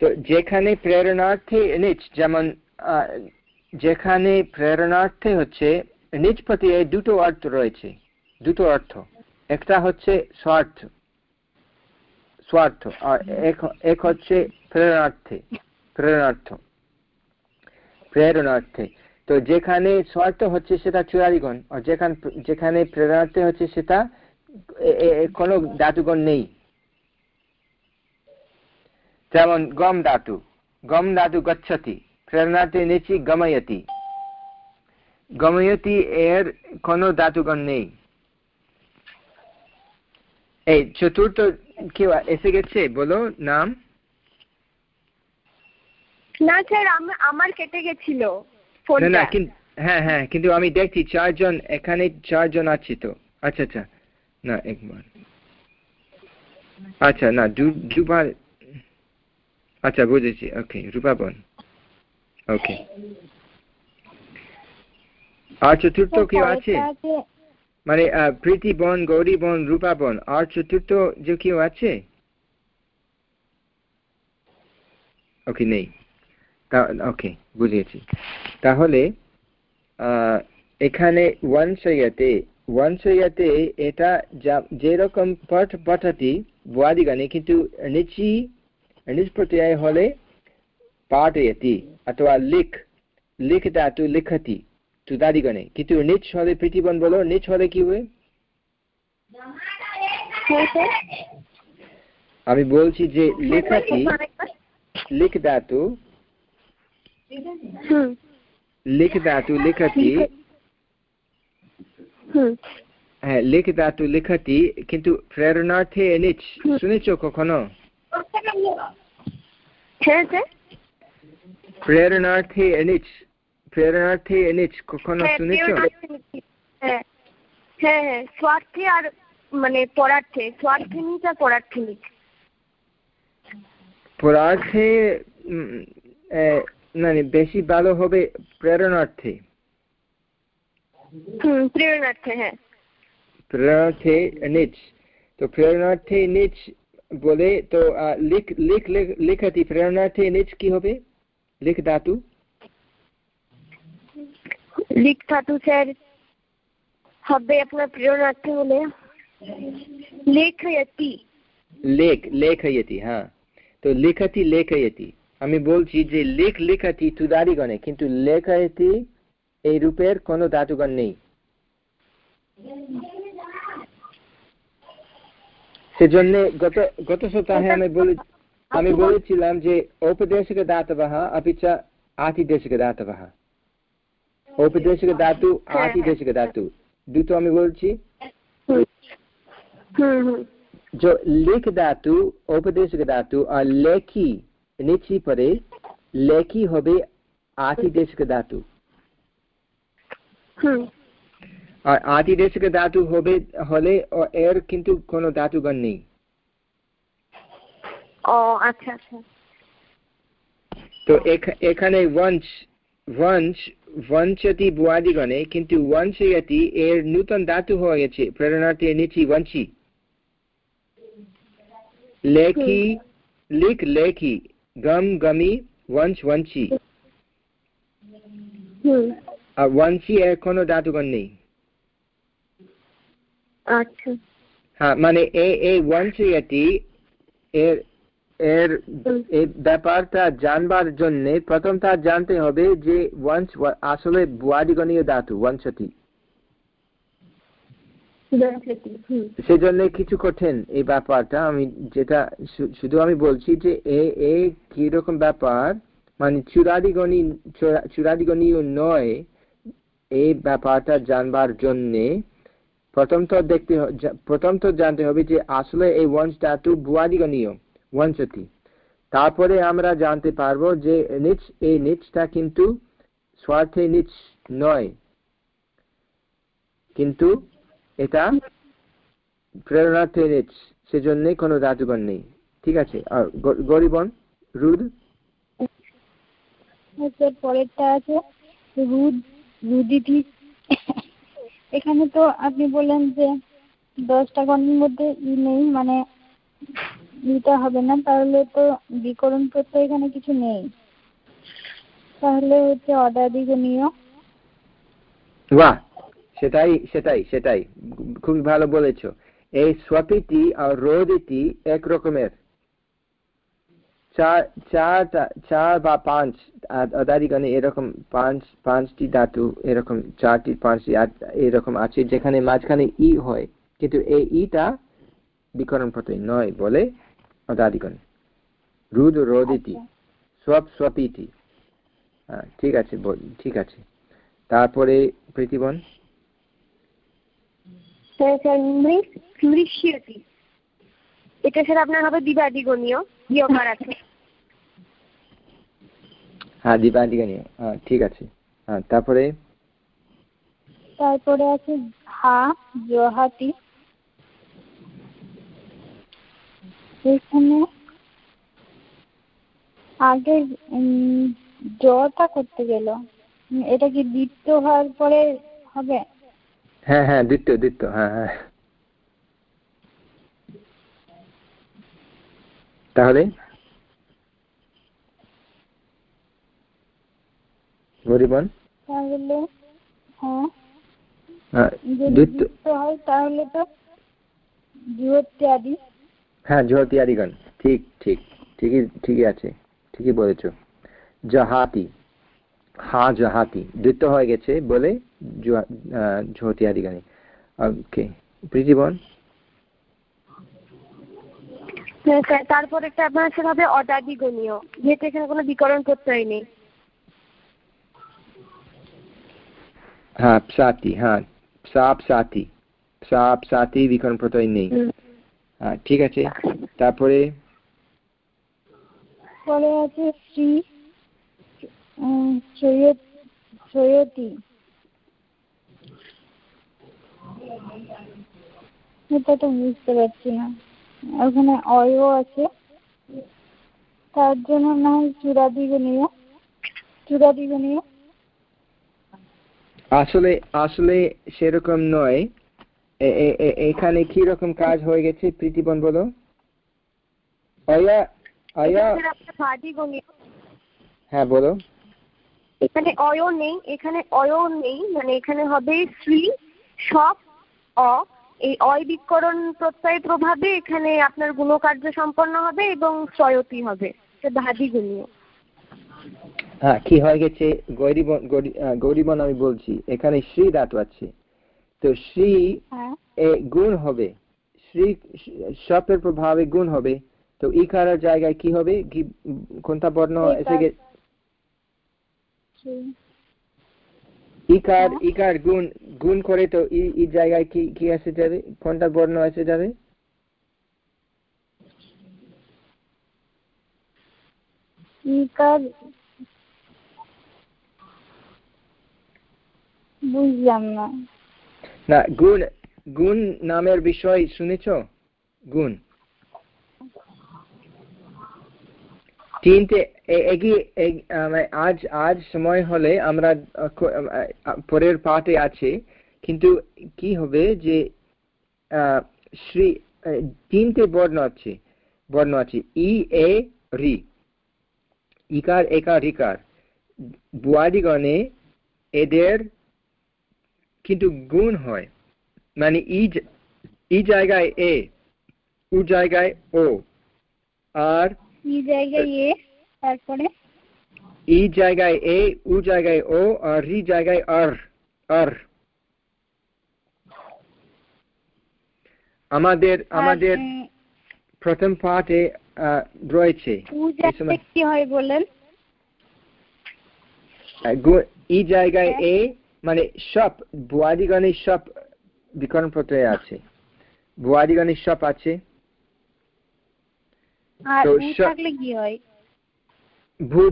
Speaker 1: তো যেখানে প্রেরণার্থে নিচ, যেমন যেখানে প্রেরণার্থে হচ্ছে নিজ প্রতি দুটো অর্থ রয়েছে, দুটো অর্থ। একটা হচ্ছে স্বার্থ স্বার্থ, আর এক হচ্ছে প্রেরণার্থে, প্রেরণার্থ, প্রেরণার্থে। তো যেখানে স্বার্থ হচ্ছে সেটা চূড়ারিগণ আর যেখানে যেখানে প্রেরণার্থে হচ্ছে সেটা কোনো ধাতুগণ নেই। যেমন গম ধাতু। গম ধাতু গচ্ছতি প্রেরণার্থে নিচি গময়তি। গময়তি এর কোনো ধাতুগণ নেই। এই চতুর্থ কেউ এসে গেছে? বলো নাম?
Speaker 2: না স্যার আমার কেটে গেছিল
Speaker 1: না হ্যাঁ হ্যাঁ কিন্তু আমি দেখছি চারজন এখানে চারজন আছি তো। আচ্ছা আচ্ছা। না একবার আচ্ছা না দুবার আচ্ছা বুঝেছি। ওকে রূপাবন ওকে। আর চতুর্থ কেউ আছে? মানে প্রীতি বন গৌরী বন রূপা বন আর চতুর্থ যে কেউ আছে? ওকে নেই। ওকে বুঝেছি তাহলে এখানে ওয়ানশয়াতে ওয়ানশয়াতে এটা যেরকম পঠ পঠাতি ভুয়াদিগানে কিন্তু নিচি নিজ প্রত্যয় হলে পাঠয়তি অথবা লিখ লিখ ধাতু লিখতি তুদাদিগণে কিন্তু নিচ হলে প্রীতিবন বলো নিচ হলে কি হবে আমি বলছি যে লেখাটি লিখ ধাতু লিখ ধাতু লেখাটি হ্যাঁ লিখ ধাতু লেখাটি কিন্তু প্রেরণার্থে নিচ শুনেছ কখনো প্রেরণার্থে নিচ প্রেরণার্থে নিচ কখনো শুনেছ
Speaker 2: হ্যাঁ হ্যাঁ স্বার্থে আর মানে পরার্থে স্বার্থে নিচ আর পরার্থে নিচ
Speaker 1: পরার্থে মানে বেশি ভালো হবে প্রেরণার্থে
Speaker 2: প্রেরণার্থে হ্যাঁ
Speaker 1: প্রেরণার্থে নিচ তো প্রেরণার্থে নিচ বলে তো লিখ লিখ লেখাটি প্রেরণার্থে নিচ কি হবে? লিখ ধাতু।
Speaker 2: লিখ ধাতু স্যার হবে আপনার প্রেরণার্থে হলে লেখয়তি।
Speaker 1: লেখ লেখয়তি হ্যাঁ। তো লেখাটি লেখয়তি। আমি বলছি যে লেখ লেখাটি তুদারিগণে কিন্তু লেখায়তি এই রূপের কোনো ধাতুগণ নেই। সেজন্য গত গত সপ্তাহে আমি বলে আমি বলেছিলাম যে ঔপদেশিক দাতবः अपि च आतिदेशिक दातवः ঔপদেশিক ধাতু আতিদেশিক ধাতু দুটো আমি বলছি जो लिख धातु औपदेशिक धातु और लेखी নিচি পরে লেখি হবে আতিদেশিক ধাতু আর আতিদেশিক ধাতু হবে হলে এর কিন্তু কোনো ধাতুগণ নেই।
Speaker 2: ও আচ্ছা আচ্ছা।
Speaker 1: তো এখানে ওয়াঞ্চ ওয়াঞ্চ ওয়াঞ্চতি বুয়াদিগণে কিন্তু ওয়াঞ্চয়তি এর নূতন ধাতু হয়েছে প্রেরণার্থে নিচি ওয়াঞ্চি। লেখি লিখ লেখি গম গমি ওয়াঞ্চ ওয়াঞ্চি। আর ওয়াঞ্চি এর কোনো ধাতুগণ নেই।
Speaker 2: আচ্ছা।
Speaker 1: হ্যাঁ মানে এই ওয়াঞ্চয়তি এর এর এই ব্যাপারটা জানবার জন্য প্রথম তা জানতে হবে যে ওয়াঞ্চ আসলে বুয়াদিগণীয় ধাতু ওয়াঞ্চতি সেজন্য কিছু কঠিন এই ব্যাপারটা আমি যেটা শুধু আমি বলছি যে এ এ কীরকম ব্যাপার মানে চূড়াদিগণী চূড়াদিগণীয় নয় এই ব্যাপারটা জানবার জন্যে প্রথম তো দেখতে প্রথম তো জানতে হবে যে আসলে এই ওয়াঞ্চ ধাতু ভুয়াদিগণীয় ওয়াঞ্চতি তারপরে আমরা জানতে পারব যে নিচ, এই নিচটা কিন্তু স্বার্থে নিচ নয়। কিন্তু এটা প্রেরণার্থে নিচ সেজন্যই কোনো ধাতুগণ নেই। ঠিক আছে? আর গরিবন, রুদ?
Speaker 4: পরেরটা আছে, রুদ এখানে তো আপনি বললেন যে দশটা গণের মধ্যে ই নেই মানে ইটা হবে না, তাহলে তো বিকরণ প্রত্যয় এখানে কিছু নেই। তাহলে হচ্ছে অদাদিগণীয়
Speaker 1: বাহ, সেটাই সেটাই সেটাই। খুবই ভালো বলেছ। এই স্বপিটি আর রোদিটি এক রকমের। চার চারটা চার বা পাঁচ অদাদিগণে এরকম পাঁচ পাঁচটি ধাতু এরকম চারটি পাঁচটি এরকম আছে যেখানে মাঝখানে ই হয়। কিন্তু এই ইটা বিকরণ প্রত্যয় নয় বলে অদাদিগণ রুদ রোদিতি সব স্বপিতি হ্যাঁ ঠিক আছে ঠিক আছে। তারপরে প্রীতিবন।
Speaker 2: এটা স্যার আপনার হবে দ্বিবাদিগণীয় বিয়োগার আছে।
Speaker 1: হ্যাঁ দ্বিবাদিগণীয় হ্যাঁ ঠিক আছে। হ্যাঁ তারপরে?
Speaker 4: তারপরে আছে হা জহাতি এখানে আগে জটা করতে গেল। এটা কি দ্বিতীয় হওয়ার পরে হবে?
Speaker 1: হ্যাঁ হ্যাঁ দ্বিতীয় দ্বিতীয় হ্যাঁ হ্যাঁ। তাহলে?
Speaker 4: হ্যাঁ।
Speaker 1: হ্যাঁ
Speaker 4: দ্বিতীয় তাহলে তো জুহত্যাদি
Speaker 1: হ্যাঁ জহতিয়াদিগণ ঠিক ঠিক ঠিকই ঠিকই আছে ঠিকই বলেছ। জাহাতি হা জাহাতি দ্বিতীয় হয়ে গেছে বলে জহতিয়াদিগণী ওকে প্রীতিবন?
Speaker 2: তারপর একটা আপনার সাথে হবে অদাদিগণীয় যেহেতু এখানে কোনো বিকরণ প্রত্যয় নেই।
Speaker 1: হ্যাঁ সাতি হ্যাঁ সাপ সাথী সাপ সাথী বিকরণ প্রত্যয় নেই। হ্যাঁ ঠিক আছে তারপরে?
Speaker 4: পরে আছে শ্রী সৈয়তি এটা তো বুঝতে পারছি না। ওখানে অয় আছে। তার জন্য না হয় চূড়াদিগণীয় চূড়াদিগণীয়
Speaker 1: আসলে আসলে সেরকম নয়। এখানে কি রকম কাজ হয়ে গেছে প্রীতিবন বলো? হ্যাঁ বলো।
Speaker 2: এখানে অয় নেই এখানে অয় নেই মানে এখানে হবে শ্রী সব অ এই অয় বিকরণ প্রত্যয়ের প্রভাবে এখানে আপনার গুণকার্য সম্পন্ন হবে এবং সয়তি হবে। গুণীয়
Speaker 1: হ্যাঁ কি হয়ে গেছে? গৌরীবন গৌরীবন আমি বলছি এখানে শ্রী ধাতু আছে তো শ্রী গুণ হবে। শ্রী সপের প্রভাবে গুণ হবে। তো ইকারের জায়গায় কি হবে? কি কোনটা বর্ণ এসে গেছে? ইকার ইকার গুণ গুণ করে তো এই জায়গায় কি কি এসে যাবে? কোনটা বর্ণ এসে যাবে?
Speaker 4: ইকার বুঝলাম না।
Speaker 1: না গুণ গুণ নামের বিষয় শুনেছ? গুণ। তিনটে এগিয়ে আজ আজ সময় হলে আমরা পরের পাঠে আছে। কিন্তু কি হবে যে শ্রী তিনটে বর্ণ আছে বর্ণ আছে। ই, এ, রি। ইকার, একার রিকার বুয়াদিগণে এদের কিন্তু গুণ হয়। মানে ই জায়গায় এ, উ জায়গায় ও। আর
Speaker 4: ই জায়গায় এ তারপরে?
Speaker 1: ই জায়গায় এ উ জায়গায় ও আর রি জায়গায় আর আর। আমাদের আমাদের প্রথম পাঠে রয়েছে।
Speaker 4: কি হয় বলেন?
Speaker 1: ই জায়গায় এ মানে সব ভুয়াদিগণের সব বিকরণ প্রত্যয় আছে। ভুয়াদিগণের সব আছে।
Speaker 4: থাকলে কি হয়?
Speaker 1: ভূ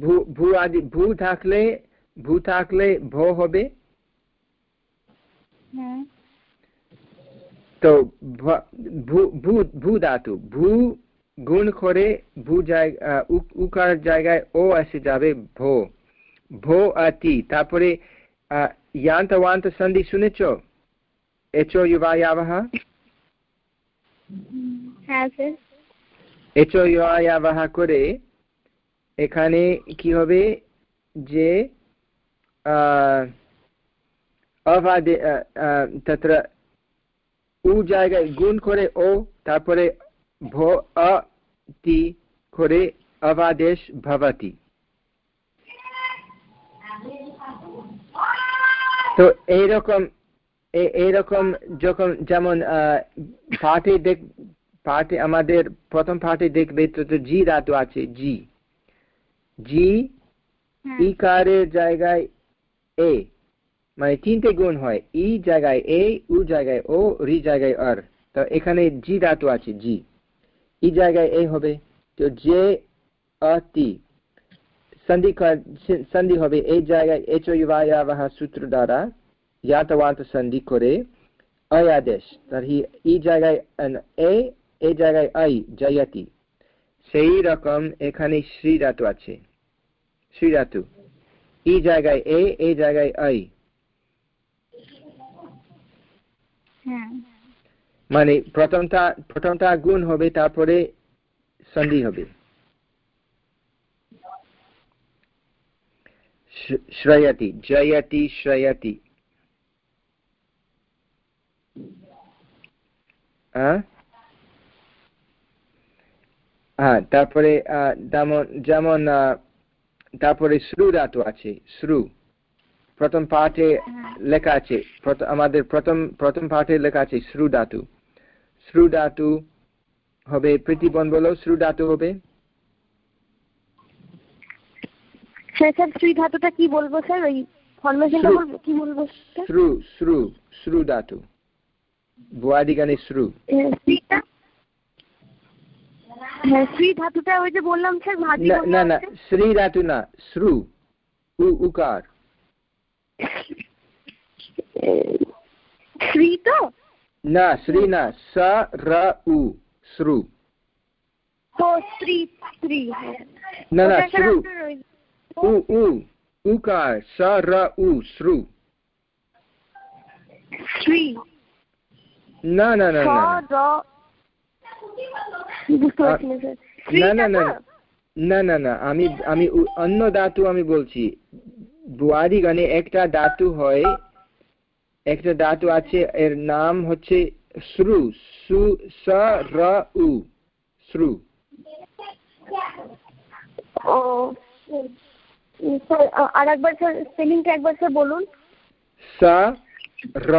Speaker 1: ভূ- ভূ আদি ভূ থাকলে ভূ থাকলে ভ হবে। তো ভূ ধাতু ভূ গুণ করে ভূ উকার জায়গায় ও এসে যাবে ভো। ভো আতি তারপরে আহ, ইয়ান্ত ওয়ান্ত সন্ধি শুনেছ? এচো ইউবায়াবহ?
Speaker 4: হ্যাঁ স্যার।
Speaker 1: এচো ইউবায়াবহ করে এখানে কি হবে? যে অবাদে তত্র উ জায়গায় গুণ করে ও, তারপরে অ, তি করে অবাদেশ ভবতি। তো এইরকম এইরকম যখন, যেমন পাঠে পাঠে আমাদের প্রথম পাঠে দেখবে তো তো জি ধাতু আছে জি। জি
Speaker 4: হ্যাঁ।
Speaker 1: ইকারের জায়গায় এ মানে তিনটে গুণ হয় ই জায়গায় এ উ জায়গায় ও রি জায়গায় আর। তো এখানে জি ধাতু আছে জি। ই জায়গায় এ হবে তো যে অতি সন্ধি সন্ধি হবে এই জায়গায় এচ ইবায়াবহ সূত্র দ্বারা ইয়াতওয়ান্ত সন্ধি করে অয়াদেশ তর্হি ই জায়গায় এ এই জায়গায় আই জয়তি সেই রকম এখানে শ্রী ধাতু আছে। শ্রী ধাতু। এই জায়গায় এ এই জায়গায় আই।
Speaker 4: হ্যাঁ।
Speaker 1: মানে প্রথমটা প্রথমটা গুণ হবে তারপরে সন্ধি হবে। শ্রয়তি জয়তি শ্রয়তি। হ্যাঁ হ্যাঁ তারপরে যেমন তারপরে শ্রু ধাতু আছে শ্রু। প্রথম পাঠে লেখা আছে আমাদের প্রথম প্রথম পাঠে লেখা আছে শ্রু ধাতু। শ্রু ধাতু হবে প্রীতিবন বলো শ্রু ধাতু হবে?
Speaker 2: স্যার স্যার শ্রী ধাতুটা কি বলব স্যার? ওই ফরমেশনটা বলব কি বলব
Speaker 1: শ্রু শ্রু শ্রু ধাতু। ভুয়াদিগানে শ্রু।
Speaker 2: শ্রীটা? শ্রী ধাতুটা ওই যে বললাম স্যার ভাজি
Speaker 1: না না না শ্রী ধাতু না শ্রু উ উকার।
Speaker 2: শ্রী তো?
Speaker 1: না শ্রী না স র উ শ্রু।
Speaker 2: তো স্ত্রী স্ত্রী হ্যাঁ।
Speaker 1: না না
Speaker 2: ওটা স্যার
Speaker 1: শ্রু।
Speaker 2: আপনার ওই
Speaker 1: উ উ উকার স র উ শ্রু।
Speaker 2: শ্রী
Speaker 1: না না না
Speaker 2: স
Speaker 1: না।
Speaker 2: র। বুঝতে পারছি না স্যার।
Speaker 1: না না না না না না আমি আমি অন্য ধাতু আমি বলছি। বুয়ারি গানে একটা ধাতু হয় একটা ধাতু আছে এর নাম হচ্ছে শ্রু সু স র উ শ্রু।
Speaker 2: ও স্যার আর একবার স্যার স্পেলিংটা একবার স্যার বলুন।
Speaker 1: স র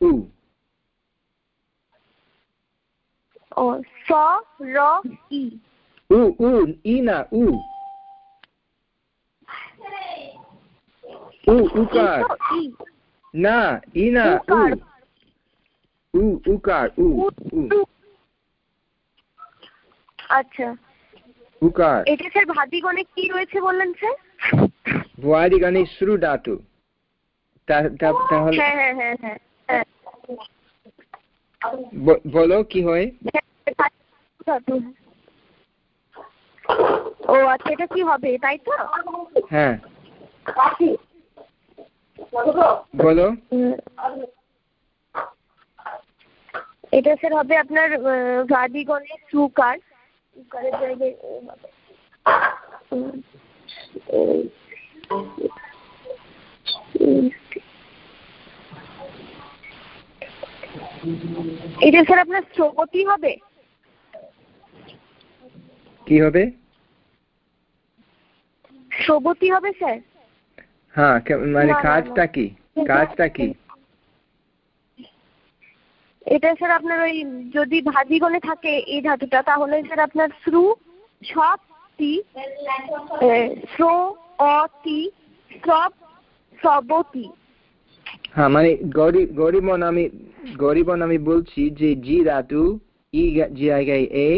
Speaker 1: উ।
Speaker 2: ও স র ই।
Speaker 1: উ উ ই না উ। উ উকার। না ই না উ।
Speaker 2: উকার।
Speaker 1: উ উকার উ উ
Speaker 2: আচ্ছা।
Speaker 1: উকার।
Speaker 2: এটা স্যার ভাদিগণে কি রয়েছে বললেন স্যার?
Speaker 1: গানে শ্রু ধাতু তা- তা- তাহলে
Speaker 2: হ্যাঁ হ্যাঁ হ্যাঁ হ্যাঁ হ্যাঁ।
Speaker 1: বলো কি হয়?
Speaker 2: ও আচ্ছা এটা কি হবে তাই তো?
Speaker 1: হ্যাঁ। বলো।
Speaker 2: এটা স্যার হবে আপনার ভাদিগণের সুকার সুকারের জায়গায় এ হবে। উম, এই, উম, এটা স্যার আপনার শ্রবতী হবে?
Speaker 1: কি হবে?
Speaker 2: শ্রবতী হবে স্যার।
Speaker 1: হ্যাঁ মানে কাজটা কি? কাজটা কি?
Speaker 2: এটা স্যার আপনার ওই যদি ভাজি ভাজিগণে থাকে এই ধাতুটা তাহলে স্যার আপনার শ্রু সব তি শ্র অ তি সব সবতি
Speaker 1: হ্যাঁ মানে গরিব গরিবন আমি গরিবন আমি বলছি যে জি ধাতু ই জায়গায় এ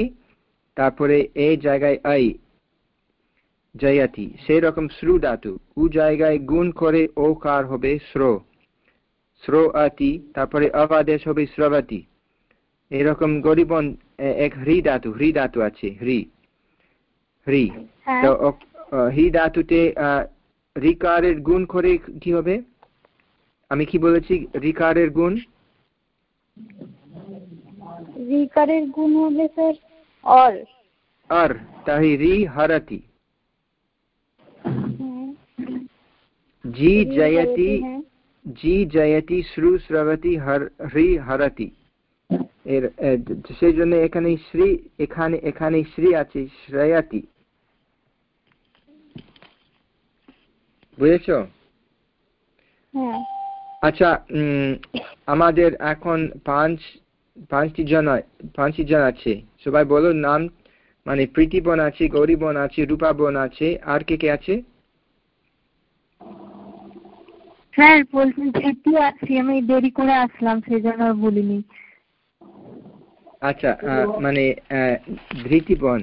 Speaker 1: তারপরে এই জায়গায় আই জয়াতি সেই রকম শ্রু ধাতু উ জায়গায় গুণ করে ওকার হবে শ্রো। শ্রো আতি তারপরে অবাদেশ হবে শ্রবতী। এরকম গরিবন এক হ্রি ধাতু হ্রি ধাতু আছে হ্রি। হ্রি।
Speaker 4: হ্যাঁ।
Speaker 1: তো হি ধাতুতে রিকারের গুণ করে কি হবে? আমি কি বলেছি? রিকারের গুণ?
Speaker 4: রিকারের গুণ হবে স্যার অর।
Speaker 1: আর তাহি রি হারাতি।
Speaker 4: হ্যাঁ।
Speaker 1: জি জয়তি
Speaker 4: হ্যাঁ।
Speaker 1: জি জয়তি শ্রু শ্রবতি হর হ্রি হারাতি। এর সেই জন্য এখানে শ্রী এখানে এখানে শ্রী আছে শ্রেয়াতি। বুঝেছ?
Speaker 4: হ্যাঁ।
Speaker 1: আচ্ছা আমাদের এখন পাঁচ পাঁচটি জন পাঁচটি জন আছে। সবাই বলো নাম মানে প্রীতি বোন আছে গৌরী বোন আছে রূপা বোন আছে আর কে কে আছে?
Speaker 5: স্যার বলছেন ছুটি আছি আমি দেরি করে আসলাম সেই জন্য বলিনি।
Speaker 1: আচ্ছা মানে ধৃতি বোন।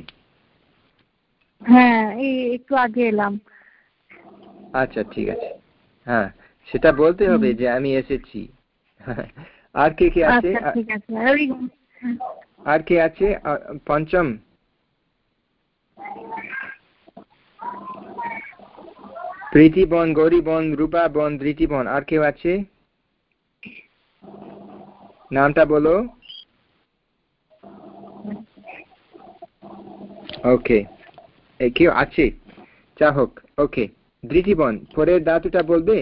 Speaker 5: হ্যাঁ এই একটু আগে এলাম।
Speaker 1: আচ্ছা ঠিক আছে। হ্যাঁ। সেটা বলতে হবে যে আমি এসেছি। আর কে কে আছে?
Speaker 5: আচ্ছা আর
Speaker 1: কে আছে? পঞ্চম। প্রীতি বন গৌরী বন রূপা বন ধৃতি বন। আর কেউ আছে? নামটা বলো। ওকে। কেউ আছে? যা হোক ওকে। ধৃতি বন পরের ধাতুটা বলবে?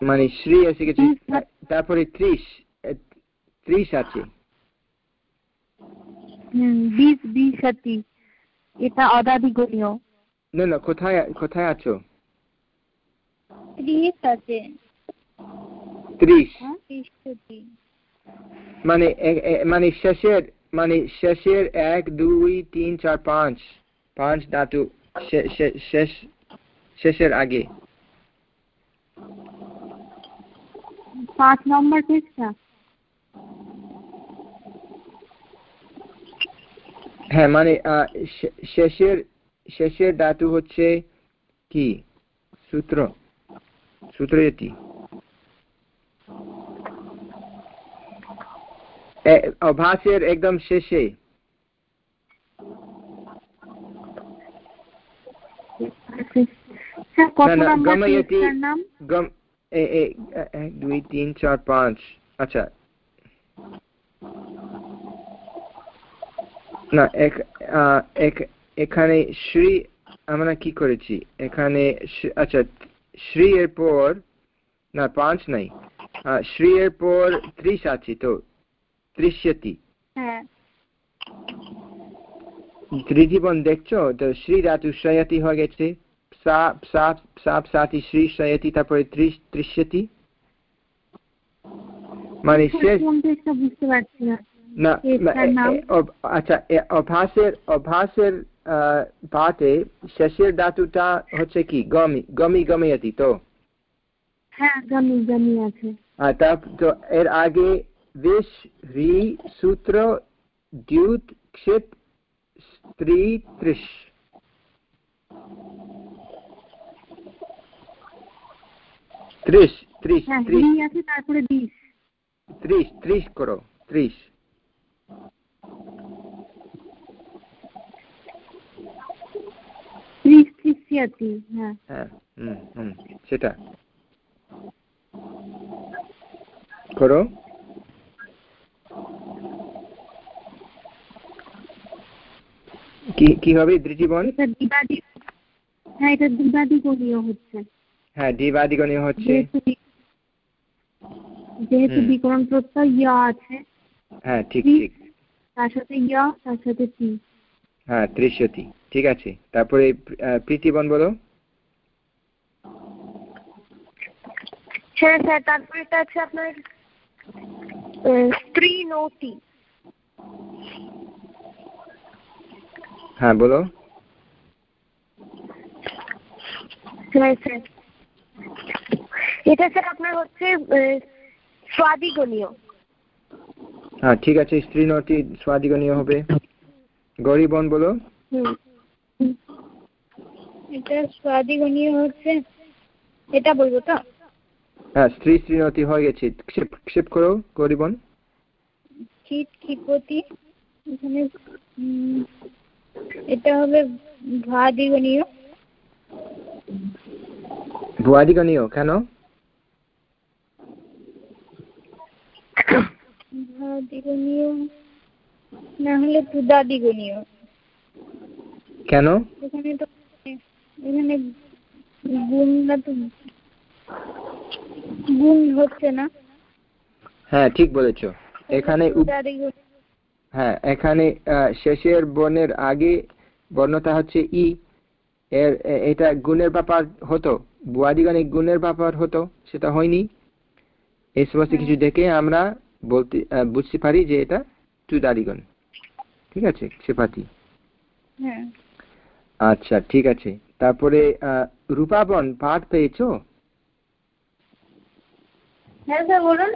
Speaker 1: মানে শ্রী এসে গেছে তারপরে ত্রিশ ত্রিশ আছে।
Speaker 5: বিশ বিশাতি এটা অদাদিগণীয়
Speaker 1: না না কোথায় কোথায় আছো?
Speaker 4: ত্রিশ আছে।
Speaker 1: ত্রিশ।
Speaker 4: হ্যাঁ
Speaker 1: মানে মানে শেষের মানে শেষের এক দুই তিন চার পাঁচ। পাঁচ ধাতু শেষ শেষের আগে।
Speaker 5: পাঁচ নম্বর পৃষ্ঠা
Speaker 1: হ্যাঁ মানে শেষের শেষের ধাতু হচ্ছে কি? সূত্র। সূত্র এটি অভাসের একদম শেষে।
Speaker 5: কত
Speaker 1: না, আচ্ছা এখানে শ্রী আমরা কি করেছি এখানে আচ্ছা শ্রী এর পর না পাঁচ নাই শ্রী এর পর ত্রিশ আছে তো ত্রিশতি ত্রিজীবন দেখছ তো শ্রী ধাতু শ্রয়তি হয়ে গেছে সাপ সাপ সাপ সাতি শ্রী শ্রয়তি তারপরে ত্রিশ ত্রিশতি মানে শেষ
Speaker 5: কোন পৃষ্ঠা বুঝতে পারছি না
Speaker 1: না
Speaker 5: এটার
Speaker 1: এ-
Speaker 5: নাম?
Speaker 1: এ- অভ- আচ্ছা এ- অভাসের অভাসের আহ, পাতে শেষের ধাতুটা হচ্ছে কি গমি গমি গময়তি তো
Speaker 5: হ্যাঁ জানি জানি আছে
Speaker 1: আর তার তো এর আগে বিশ রি সূত্র দ্যুত ক্ষিত স্ত্রী ত্রিশ ত্রিশ ত্রিশ
Speaker 5: হ্যাঁ
Speaker 1: ত্রিশ।
Speaker 5: আছে তারপরে বিশ।
Speaker 1: ত্রিশ ত্রিশ করো ত্রিশ।
Speaker 5: হ্যাঁ।
Speaker 1: হ্যাঁ সেটা। করো। কি কি হবে
Speaker 5: এটা দ্বিবাদি হ্যাঁ এটা দ্বিবাদিগণীয় হচ্ছে।
Speaker 1: হ্যাঁ হচ্ছে।
Speaker 5: যেহেতু বিকরণ প্রত্যয় ইয়া আছে
Speaker 1: হ্যাঁ ঠিক ঠিক।
Speaker 5: তার সাথে ইয়া তার সাথে তি
Speaker 1: হ্যাঁ ত্রিশতি ঠিক আছে। তারপরে প্রীতিবন বলো।
Speaker 2: হ্যাঁ স্যার তারপরে এটা আছে আপনার আহ, স্ত্রী নৌতি
Speaker 1: হ্যাঁ বলো।
Speaker 2: হ্যাঁ স্যার এটা স্যার আপনার হচ্ছে স্বাদিগণীয়
Speaker 1: হ্যাঁ ঠিক আছে স্ত্রী নটি স্বাদিগণীয় হবে। গরিবন বলো।
Speaker 4: এটা স্বাদিগণীয় হচ্ছে এটা বলব তো?
Speaker 1: হ্যাঁ স্ত্রী শ্রীনতি হয়ে গেছে। ক্ষেপ ক্ষেপ করো গরিবন
Speaker 4: চিত ক্ষিপতি এখানে এটা হবে ভাদিগণীয়
Speaker 1: ভুয়াদিগণীয় কেন?
Speaker 4: না হলে
Speaker 1: কেন?
Speaker 4: এখানে তো এখানে গুণটা তো গুণ হচ্ছে না।
Speaker 1: হ্যাঁ ঠিক বলেছ। এখানে হ্যাঁ এখানে শেষের বর্ণের আগে বর্ণটা হচ্ছে ই। এর এটা গুণের ব্যাপার হতো। বুয়াদিগণে গুণের ব্যাপার হতো সেটা হয়নি। এই সমস্ত কিছু দেখে আমরা বলতে বুঝতে পারি যে এটা চুদারিগণ ঠিক আছে সেপাতি
Speaker 4: হ্যাঁ।
Speaker 1: আচ্ছা ঠিক আছে। তারপরে রূপাবন পাঠ পেয়েছ?
Speaker 3: হ্যাঁ স্যার বলুন।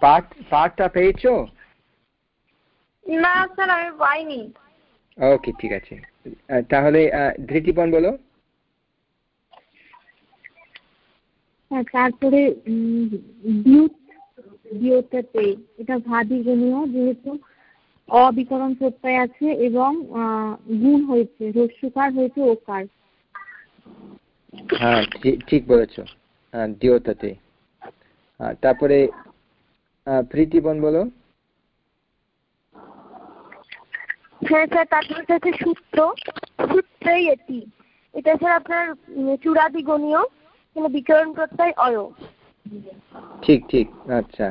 Speaker 1: পাঠ পাঠটা পেয়েছ?
Speaker 3: না স্যার আমি পাইনি।
Speaker 1: ওকে ঠিক আছে। তাহলে আহ, ধৃতিপন বলো।
Speaker 5: হ্যাঁ তারপরে বিউত বিয়তাতে এটা ভাদিগণীয় যেহেতু অবিকরণ প্রত্যয় আছে এবং আহ, গুণ হয়েছে রস্যকার হয়েছে ওকার।
Speaker 1: হ্যাঁ ঠিক বলেছ হ্যাঁ দিওতাতে হ্যাঁ, তারপরে প্রীতিবন বলো।
Speaker 2: হ্যাঁ স্যার তারপরে হচ্ছে সূত্র। সূত্রেই এটি। এটা স্যার আপনার চূড়াদিগণীয় কিন্তু বিকরণ প্রত্যয় অয়।
Speaker 1: ঠিক ঠিক আচ্ছা।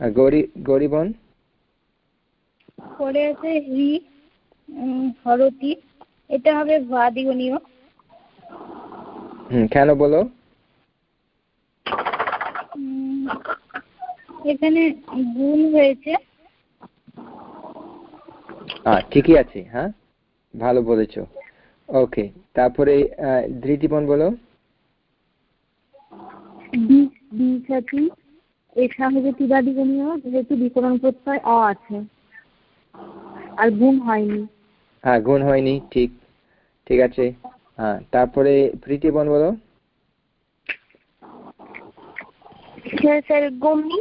Speaker 1: গৌরী গৌরীবন
Speaker 4: পরে আছে হি উম, হরতি এটা হবে ভাদিগণীয়।
Speaker 1: হুম কেন বলো?
Speaker 4: এখানে গুণ হয়েছে।
Speaker 1: হ্যাঁ ঠিকই আছে হ্যাঁ? ভালো বলেছ। ওকে তারপরে আহ, ধৃতিবন বলো?
Speaker 5: বি- যেহেতু বিকরণ প্রত্যয় অ আছে। আর গুণ হয়নি।
Speaker 1: হ্যাঁ গুণ হয়নি ঠিক ঠিক আছে। হ্যাঁ তারপরে প্রীতিবন বলো
Speaker 2: হ্যাঁ স্যার গমি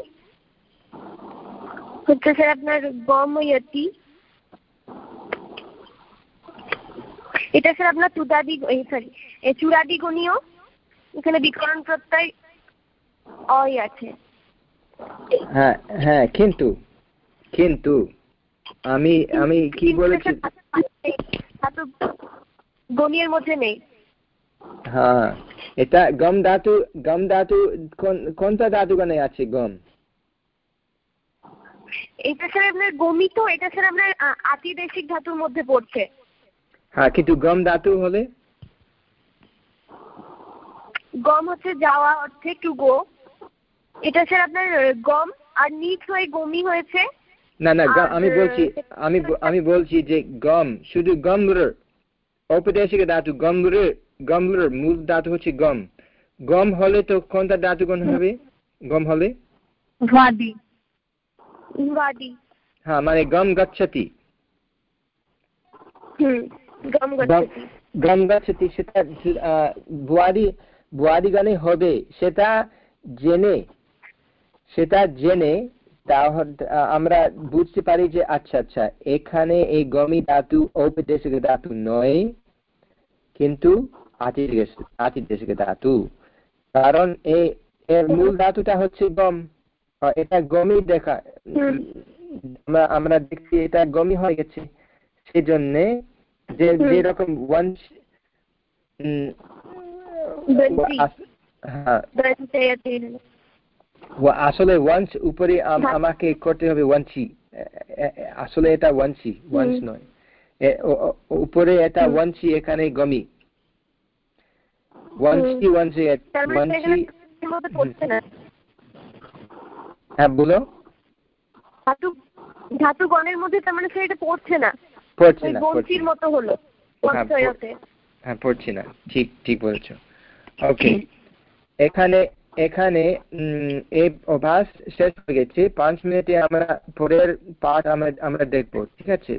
Speaker 2: হচ্ছে স্যার আপনার গময়তি। এটা স্যার আপনার তুদাদি সরি চূড়াদিগণীয় এখানে বিকরণ প্রত্যয় অই আছে।
Speaker 1: হ্যাঁ হ্যাঁ কিন্তু কিন্তু আমি আমি কি বলেছি?
Speaker 2: ধাতু গণিয়ের মধ্যে নেই।
Speaker 1: হ্যাঁ এটা গম ধাতু গম ধাতু কোনটা ধাতু গানে আছে গম?
Speaker 2: এটা স্যার আপনার গমিত এটা স্যার আপনার আতিদেশিক ধাতুর মধ্যে পড়ছে।
Speaker 1: হ্যাঁ কিন্তু গম ধাতু হলে?
Speaker 2: গম হচ্ছে যাওয়া অর্থে টু গো এটা স্যার আপনার গম আর নিচ হয়ে গমি হয়েছে।
Speaker 1: না না আমি বলছি আমি আমি বলছি যে গম শুধু গমর ঔপদেশিক ধাতু গমর গমর মূল ধাতু হচ্ছে গম। গম হলে তো কোনটা ধাতু গণ হবে? গম হলে?
Speaker 5: ভাদি
Speaker 2: বাদি
Speaker 1: হ্যাঁ মানে গম গচ্ছতি
Speaker 2: হুম গম
Speaker 1: গম
Speaker 2: গচ্ছতি
Speaker 1: সেটা আহ, বুয়ারি বুয়ারি গানে হবে। সেটা জেনে সেটা জেনে আমরা বুঝতে পারি যে আচ্ছা আচ্ছা এখানে এই গমি ধাতু ঔপদেশিক ধাতু নয় কিন্তু আতিদেশিক ধাতু। কারণ এই এর মূল ধাতুটা হচ্ছে গম। এটা গমি দেখা আমরা দেখছি এটা গমই হয়ে গেছে। সেজন্যে যে যেরকম ওয়ান্স। হ্যাঁ। আসলে ওয়ান্স উপরে
Speaker 2: হ্যাঁ।
Speaker 1: আমাকে করতে হবে ওয়ান্সি আসলে এটা ওয়ান্সি ওয়ান্স নয়। উপরে এটা। ওয়ান্সি এখানে গমি। ওয়ান্সি ওয়ান্সি ওয়ান্সি হ্যাঁ বলো।
Speaker 2: ধাতু ধাতু গণের মধ্যে তার মানে এটা পড়ছে না।
Speaker 1: পড়ছে না
Speaker 2: বঞ্চির মতো হলো।
Speaker 1: হ্যাঁ, হ্যাঁ পড়ছি না। ঠিক ঠিক বলেছ। ওকে এখানে এখানে এই অভ্যাস শেষ হয়ে গেছে। পাঁচ মিনিটে আমরা পরের পাঠ আমরা আমরা দেখব, ঠিক আছে?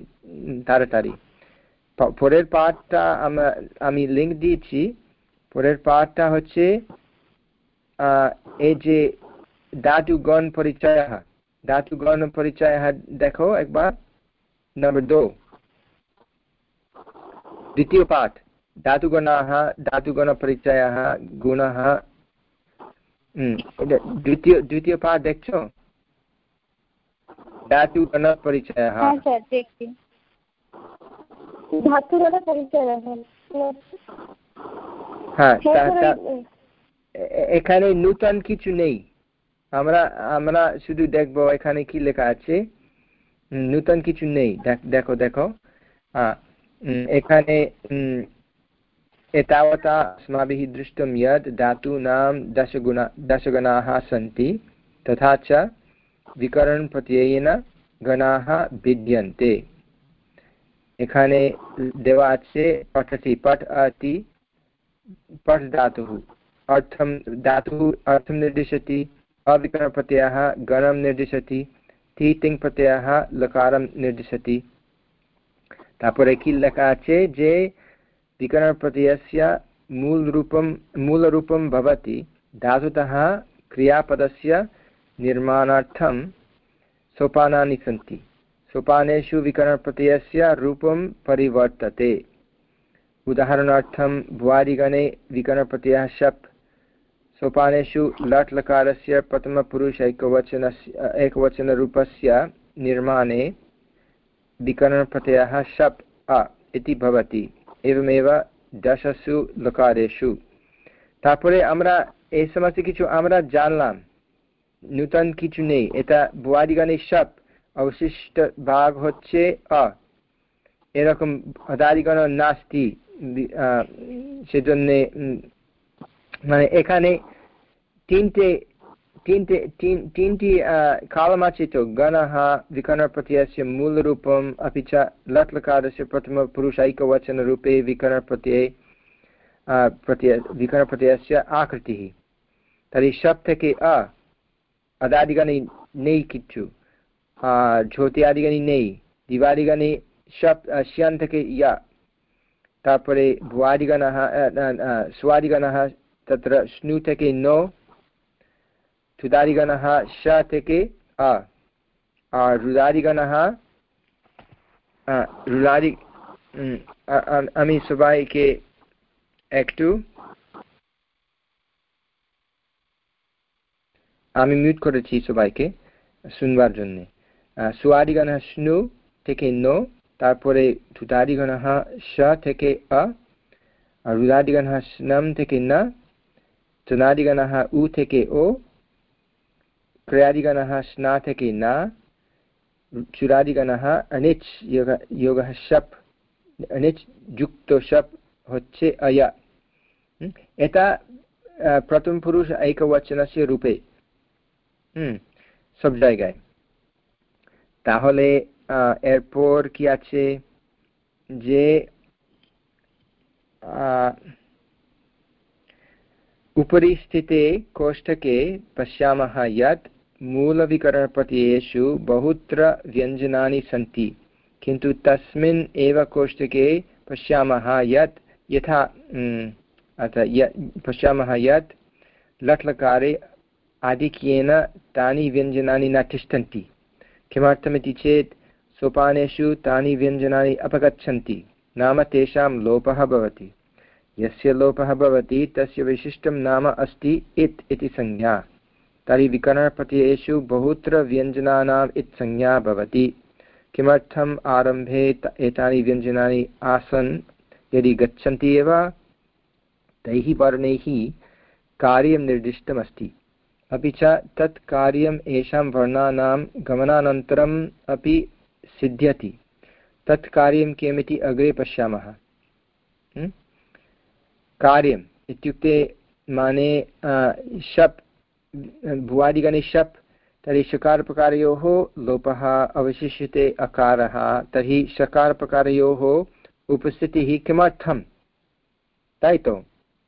Speaker 1: তাড়াতাড়ি। পরের পাঠটা আমরা, আমি লিঙ্ক দিয়েছি। পরের পাঠটা হচ্ছে এই যে ধাতুগণ পরিচয় ধাতুগণ পরিচয় দেখো একবার। নম্বর দো। দ্বিতীয় পাঠ। ধাতুগণাः ধাতুগণপরিচয়ः গুণ धातुगणपरिचयः गुणः দ্বিতীয় দ্বিতীয় পাঠ দেখছো धातुगणपरिचयः
Speaker 4: হ্যাঁ স্যার দেখছি
Speaker 2: ধাতুগণ পরিচয়
Speaker 1: হ্যাঁ এখানে নূতন কিছু নেই আমরা আমরা শুধু দেখবো এখানে কি লেখা আছে নূতন কিছু নেই দেখো দেখো एखाने एतावता अस्माभिः दृष्टं यत् धातूनां दशगुणा दशगणाः सन्ति तथा च विकरणप्रत्ययेन गणाः भिद्यन्ते এখানে দেওয়া আছে পঠতি পঠ अति पठ धातुः अर्थं धातुः अर्थं निर्दिशति अविकरणप्रत्ययः गणं निर्दिशति ति तिङ् प्रत्ययः लकारं निर्दिशति তারপরে কি লেখা আছে যে विकरणप्रत्ययस्य मूलरूपं मूलरूपं भवति। धातुतः क्रियापदस्य निर्माणार्थं सोपानानि सन्ति। सोपानेषु विकरणप्रत्ययस्य रूपं परिवर्तते। उदाहरणार्थं भुवादिगणे विकरणप्रत्ययः शप्। सोपानेषु लट् लकारस्य प्रथमपुरुष एकवचनस्य एकवचनरूपस्य निर्माणे विकरणप्रत्ययः शप् अ इति भवति। এবমেব দশসু লকারেশু তারপরে আমরা এই সমস্ত কিছু আমরা জানলাম নূতন কিছু নেই এটা বুয়ারিগণের সব অবশিষ্ট ভাগ হচ্ছে অ এরকম দারিগণ নাস্তি সেজন্যে মানে এখানে তিনটে तीन्ते तीन् तीन्ति कालमाचितो गणः विकरणप्रत्ययस्य मूलरूपम् अपि च लट् लकारस्य प्रथमपुरुषैकवचनरूपे विकरणप्रत्यये प्रत्यय विकरणप्रत्ययस्य आकृतिः तर्हि शप् থেকে अ अदादिगणे নেই কিচ্ছু ঝোতিয়াদিগণে নেই দিবাদিগণে সব শিয়ান থেকে ইয়া তারপরে ভুয়াদিগণः স্বাদিগণः तत्र स्नु থেকে नो তুদারিগণः শ থেকে আ আর রুদারিগণः রুদারি আমি সবাইকে একটু আমি মিউট করেছি সবাইকে শুনবার জন্য সুয়ারিগণः স্নু থেকে নো তারপরে তুদারিগণः শ থেকে আ আর রুদারিগণः স্নম থেকে না তুনাদিগণः উ থেকে ও क्रयादिगणः स्नातके न चुरादिगणः अनिच् योग योगः शप् अनिच् যুক্ত শপ হচ্ছে অয়া এটা প্রথম পুরুষ একবচনাসের রূপে হুম সব জায়গায় তাহলে এরপর কি আছে যে উপরিস্থিতে কোষ্ঠকে পশ্যামः यत् मूलविकरणप्रत्ययेषु बहुत्र व्यञ्जनानि सन्ति, किन्तु तस्मिन् एव कोष्ठके पश्यामः यत् यथा अथ पश्यामः यत् लट्लकारे आधिक्येन तानि व्यञ्जनानि न तिष्ठन्ति। किमर्थमिति चेत् सोपानेषु तानि व्यञ्जनानि अपगच्छन्ति, नाम तेषां लोपः भवति। यस्य लोपः भवति, तस्य विशिष्टं नाम अस्ति इत् इति संज्ञा। तर्हि विकरणप्रत्ययेषु बहुत्र व्यञ्जनानाम् इत् संज्ञा भवति। किमर्थम् आरम्भे एतानि व्यञ्जनानि आसन्? यदि गच्छन्ति एव, तैः वर्णैः कार्यं निर्दिष्टमस्ति। अपि च तत् कार्यम् येषां वर्णानां गमनानन्तरम् अपि सिद्ध्यति। तत् कार्यं किमिति अग्रे पश्यामः। कार्यम् इत्युक्ते माने शप् भुवादिगणे शप् तर्हि षकारप्रकारयोः लोपः अवशिष्यते अकारः, तर्हि षकारप्रकारयोः उपस्थितिः किमर्थं? तायितो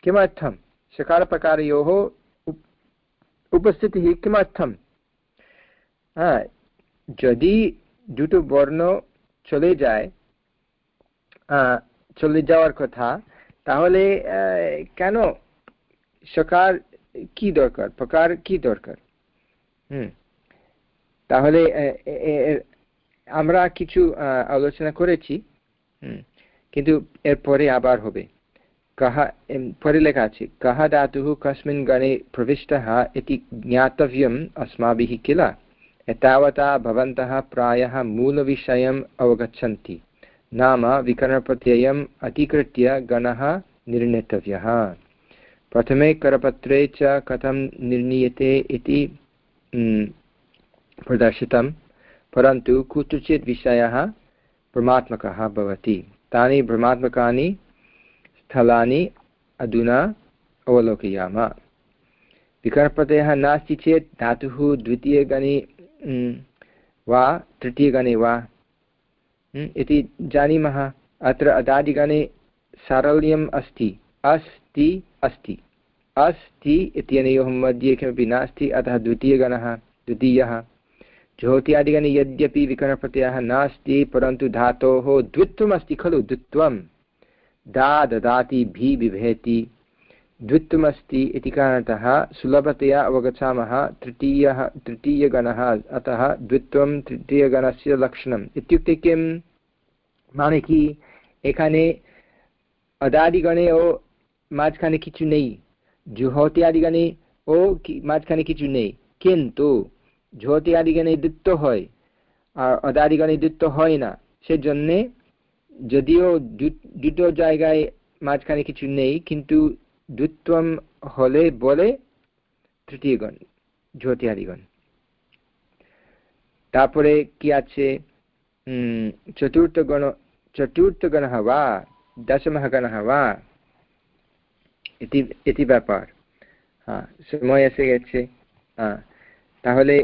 Speaker 1: किमर्थं? षकारप्रकारयोः उपस्थितिः किमर्थं? यदि দুটো বর্ণ চলে যায় চলে যাওয়ার কথা তাহলে কেন সকার কি দরকার প্রকার কি দরকার হুম তাহলে আমরা কিছু আলোচনা করেছি কিন্তু এরপরে আবার হবে कः परे लेखा अस्ति कः धातुः कस्मिन् गणे प्रविष्टः इति ज्ञातव्यम् अस्माभिः किल एतावता भवन्तः प्रायः मूलविषयम् अवगच्छन्ति नाम विकरणप्रत्ययम् अधिकृत्य गणः निर्णेतव्यः प्रथमे करपत्रे च कथं निर्णीयते इति प्रदर्शितं परन्तु कुत्रचित् विषयः भ्रमात्मकः भवति। तानि भ्रमात्मकानि स्थलानि अधुना अवलोकयाम। विकरणप्रत्ययः नास्ति चेत् धातुः द्वितीयगणे वा तृतीयगणे वा? इति जानीमः। अत्र अदादिगणे सारल्यम् अस्ति। अस्ति अस्ति। अस्ति इत्यनयोः मध्ये किमपि नास्ति, अतः द्वितीयगणः, द्वितीयः। ज्योत्यादिगणे यद्यपि विकरणप्रत्ययः नास्ति, परन्तु धातोः द्वित्वमस्ति खलु द्वित्वं दा ददाति भि, बिभेति। द्वित्वमस्ति इति कारणतः सुलभतया अवगच्छामः तृतीयः, तृतीयगणः, अतः द्वित्वं तृतीयगणस्य लक्षणम्। इत्युक्ते किं माने कि एखाने अदादिगणे মাঝখানে কিছু নেই। জুহতি আদিগণে ও মাঝখানে কিছু নেই। কিন্তু ঝতি আদিগানে দ্বিত্ব হয় আর অদাদিগণে দ্বিত্ব হয় না। সেজন্যে যদিও দুটো জায়গায় মাঝখানে কিছু নেই, কিন্তু দ্বিত্বম হলে বলে তৃতীয়গণ জ্যোতিহারিগণ তারপরে কি আছে? চতুর্থ গণ চতুর্থ গণः वा দশমः গণः वा ইতি ইতি ব্যাপার। হ্যাঁ সময় এসে গেছে। হ্যাঁ তাহলে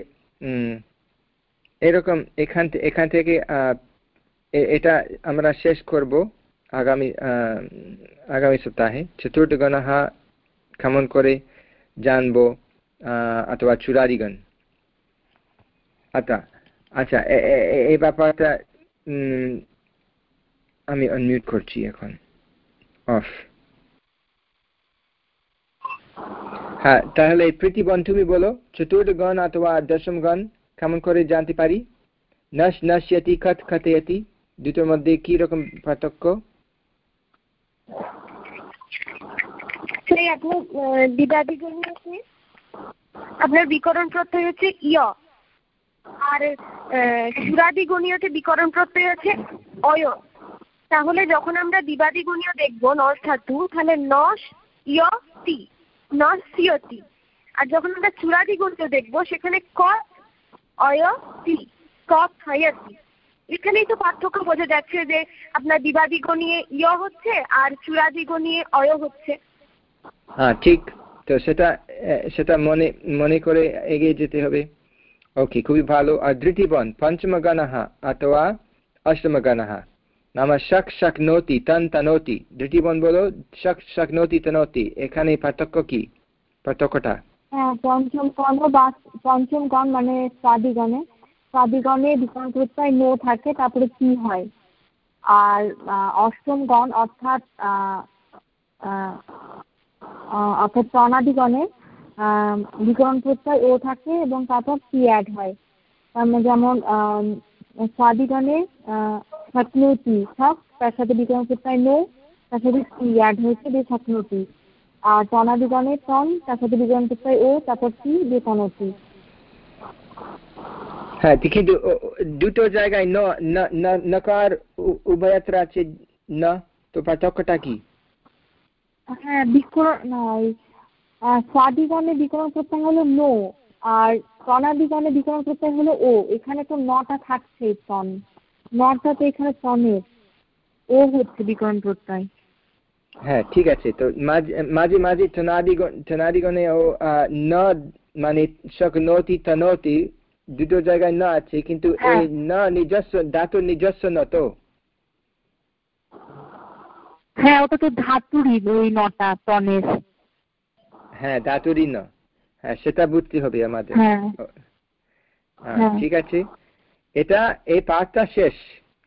Speaker 1: এরকম এখান এখান থেকে এটা আমরা শেষ করব আগামী আগামী সপ্তাহে। চতুর্থগণः কেমন করে জানব অথবা চূড়াদিগণ? আচ্ছা আচ্ছা এই ব্যাপারটা আমি অনমিউট করছি এখন। অফ। হ্যাঁ তাহলে প্রীতিবন তুমি বলো চতুর্থগণ অথবা দশমগণ কেমন করে জানতে পারি? নশ নশ্যতি খত খতয়তি, দুটোর মধ্যে কি রকম পার্থক্য?
Speaker 2: আপনার হচ্ছে ইয়। আর হচ্ছে অয়। তাহলে যখন আমরা দ্বিবাদী গণীয় দেখব নস ধাতু তাহলে নস ইয় তি। নস সিয়তি আর যখন আমরা চূড়াদি গণীয় দেখব, সেখানে ক, অয় ক ক্ষয়তি এখানেই তো পার্থক্য বোঝা যাচ্ছে যে আপনার দ্বিবাদী গণিয়ে ইয় হচ্ছে আর চূড়াদি গণিয়ে অয় হচ্ছে।
Speaker 1: হ্যাঁ ঠিক। তো সেটা সেটা মনে মনে করে এগিয়ে যেতে হবে। ওকে খুবই ভালো। আর ধৃতিবন পঞ্চমগণः অথবা অষ্টমগণः নাম শক শক্নোতি তন তনোতি ধৃতিবন বলো শক শক্নোতি তনোতি এখানে পার্থক্য কি পার্থক্যটা
Speaker 5: হ্যাঁ পঞ্চম গণ বা পঞ্চম গণ মানে স্বাদিগণে স্বাদিগণে বিকরণ প্রত্যয় নো থাকে, তারপরে কি হয়? আর অষ্টম গণ অর্থাৎ অর্থাৎ প্রণাদিগণে বিকরণ প্রত্যয় ও থাকে এবং তারপর কি অ্যাড হয় যেমন স্বাদিগণে শক্নতি সব তার সাথে বিকরণ প্রত্যয় নো তার সাথে পি অ্যাড হয়েছে? দিয়ে শক্নতি আর টনাদিগণে টন তার সাথে বিকরণ প্রত্যয় ও তারপর পি দিয়ে টনতি।
Speaker 1: হ্যাঁ কিন্তু দুটো জায়গায় ন নকার উভয়ত্র আছে না তো পার্থক্যটা কি?
Speaker 5: হ্যাঁ বিকরণ স্বাদিগণে বিকরণ প্রত্যয় হলো নো। আর তনাদিগণে বিকরণ প্রত্যয় হলো ও এখানে তো নটা থাকছে তন নটা তো এখানে তনের ও হচ্ছে বিকরণ প্রত্যয়।
Speaker 1: হ্যাঁ ঠিক আছে। তো মাঝে মাঝে তনাদিগণ তনাদিগণে ও ন মানে শক্নতি তনতি দুটো জায়গায় না আছে কিন্তু এই না নিজস্ব ধাতুর নিজস্ব ন তো?
Speaker 5: হ্যাঁ ওটা তো ধাতুরই ওই নটা টনের
Speaker 1: হ্যাঁ ধাতুরই ন। হ্যাঁ সেটা বুঝতে হবে আমাদের।
Speaker 4: হ্যাঁ।
Speaker 1: হ্যাঁ। ঠিক আছে। এটা এই পাঠটা শেষ।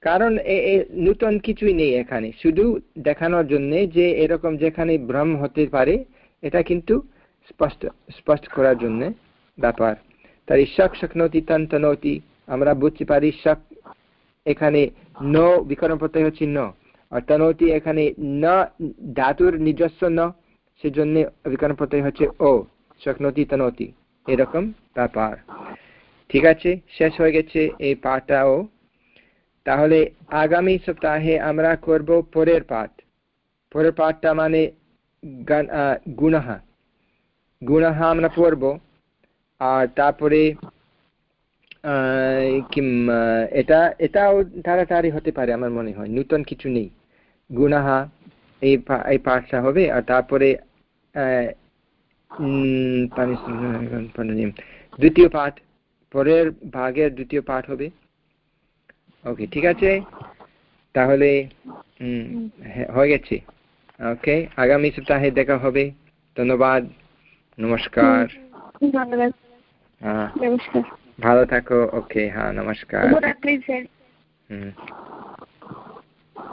Speaker 1: কারণ নূতন কিছুই নেই এখানে। শুধু দেখানোর জন্য যে এরকম যেখানে ভ্রম হতে পারে এটা কিন্তু স্পষ্ট স্পষ্ট করার জন্য ব্যাপার। তাই শক শক্নতি তন্তনতি আমরা বুঝতে পারি শক এখানে ন বিকরণ প্রত্যয় হচ্ছে ন। আর তনতি এখানে ন ধাতুর নিজস্ব ন সেজন্য বিকরণ প্রত্যয় হচ্ছে ও। শক্নতি তনতি, এরকম ব্যাপার ঠিক আছে, শেষ হয়ে গেছে এই পাঠটাও। তাহলে আগামী সপ্তাহে আমরা করব পরের পাঠ। পরের পাঠটা মানে গুণহা গুণহা আমরা পড়ব, আর তারপরে এটা, এটাও তাড়াতাড়ি হতে পারে আমার মনে হয়, নূতন কিছু নেই। গুণাহা এই এই পাঠটা হবে, আর তারপরে দ্বিতীয় পাঠ পরের ভাগের দ্বিতীয় পাঠ হবে। ওকে ঠিক আছে? তাহলে হ্যাঁ, গেছে। ওকে আগামী সপ্তাহে দেখা হবে। ধন্যবাদ। নমস্কার। হ্যাঁ ভালো থাকো। ওকে হ্যাঁ নমস্কার। হুম।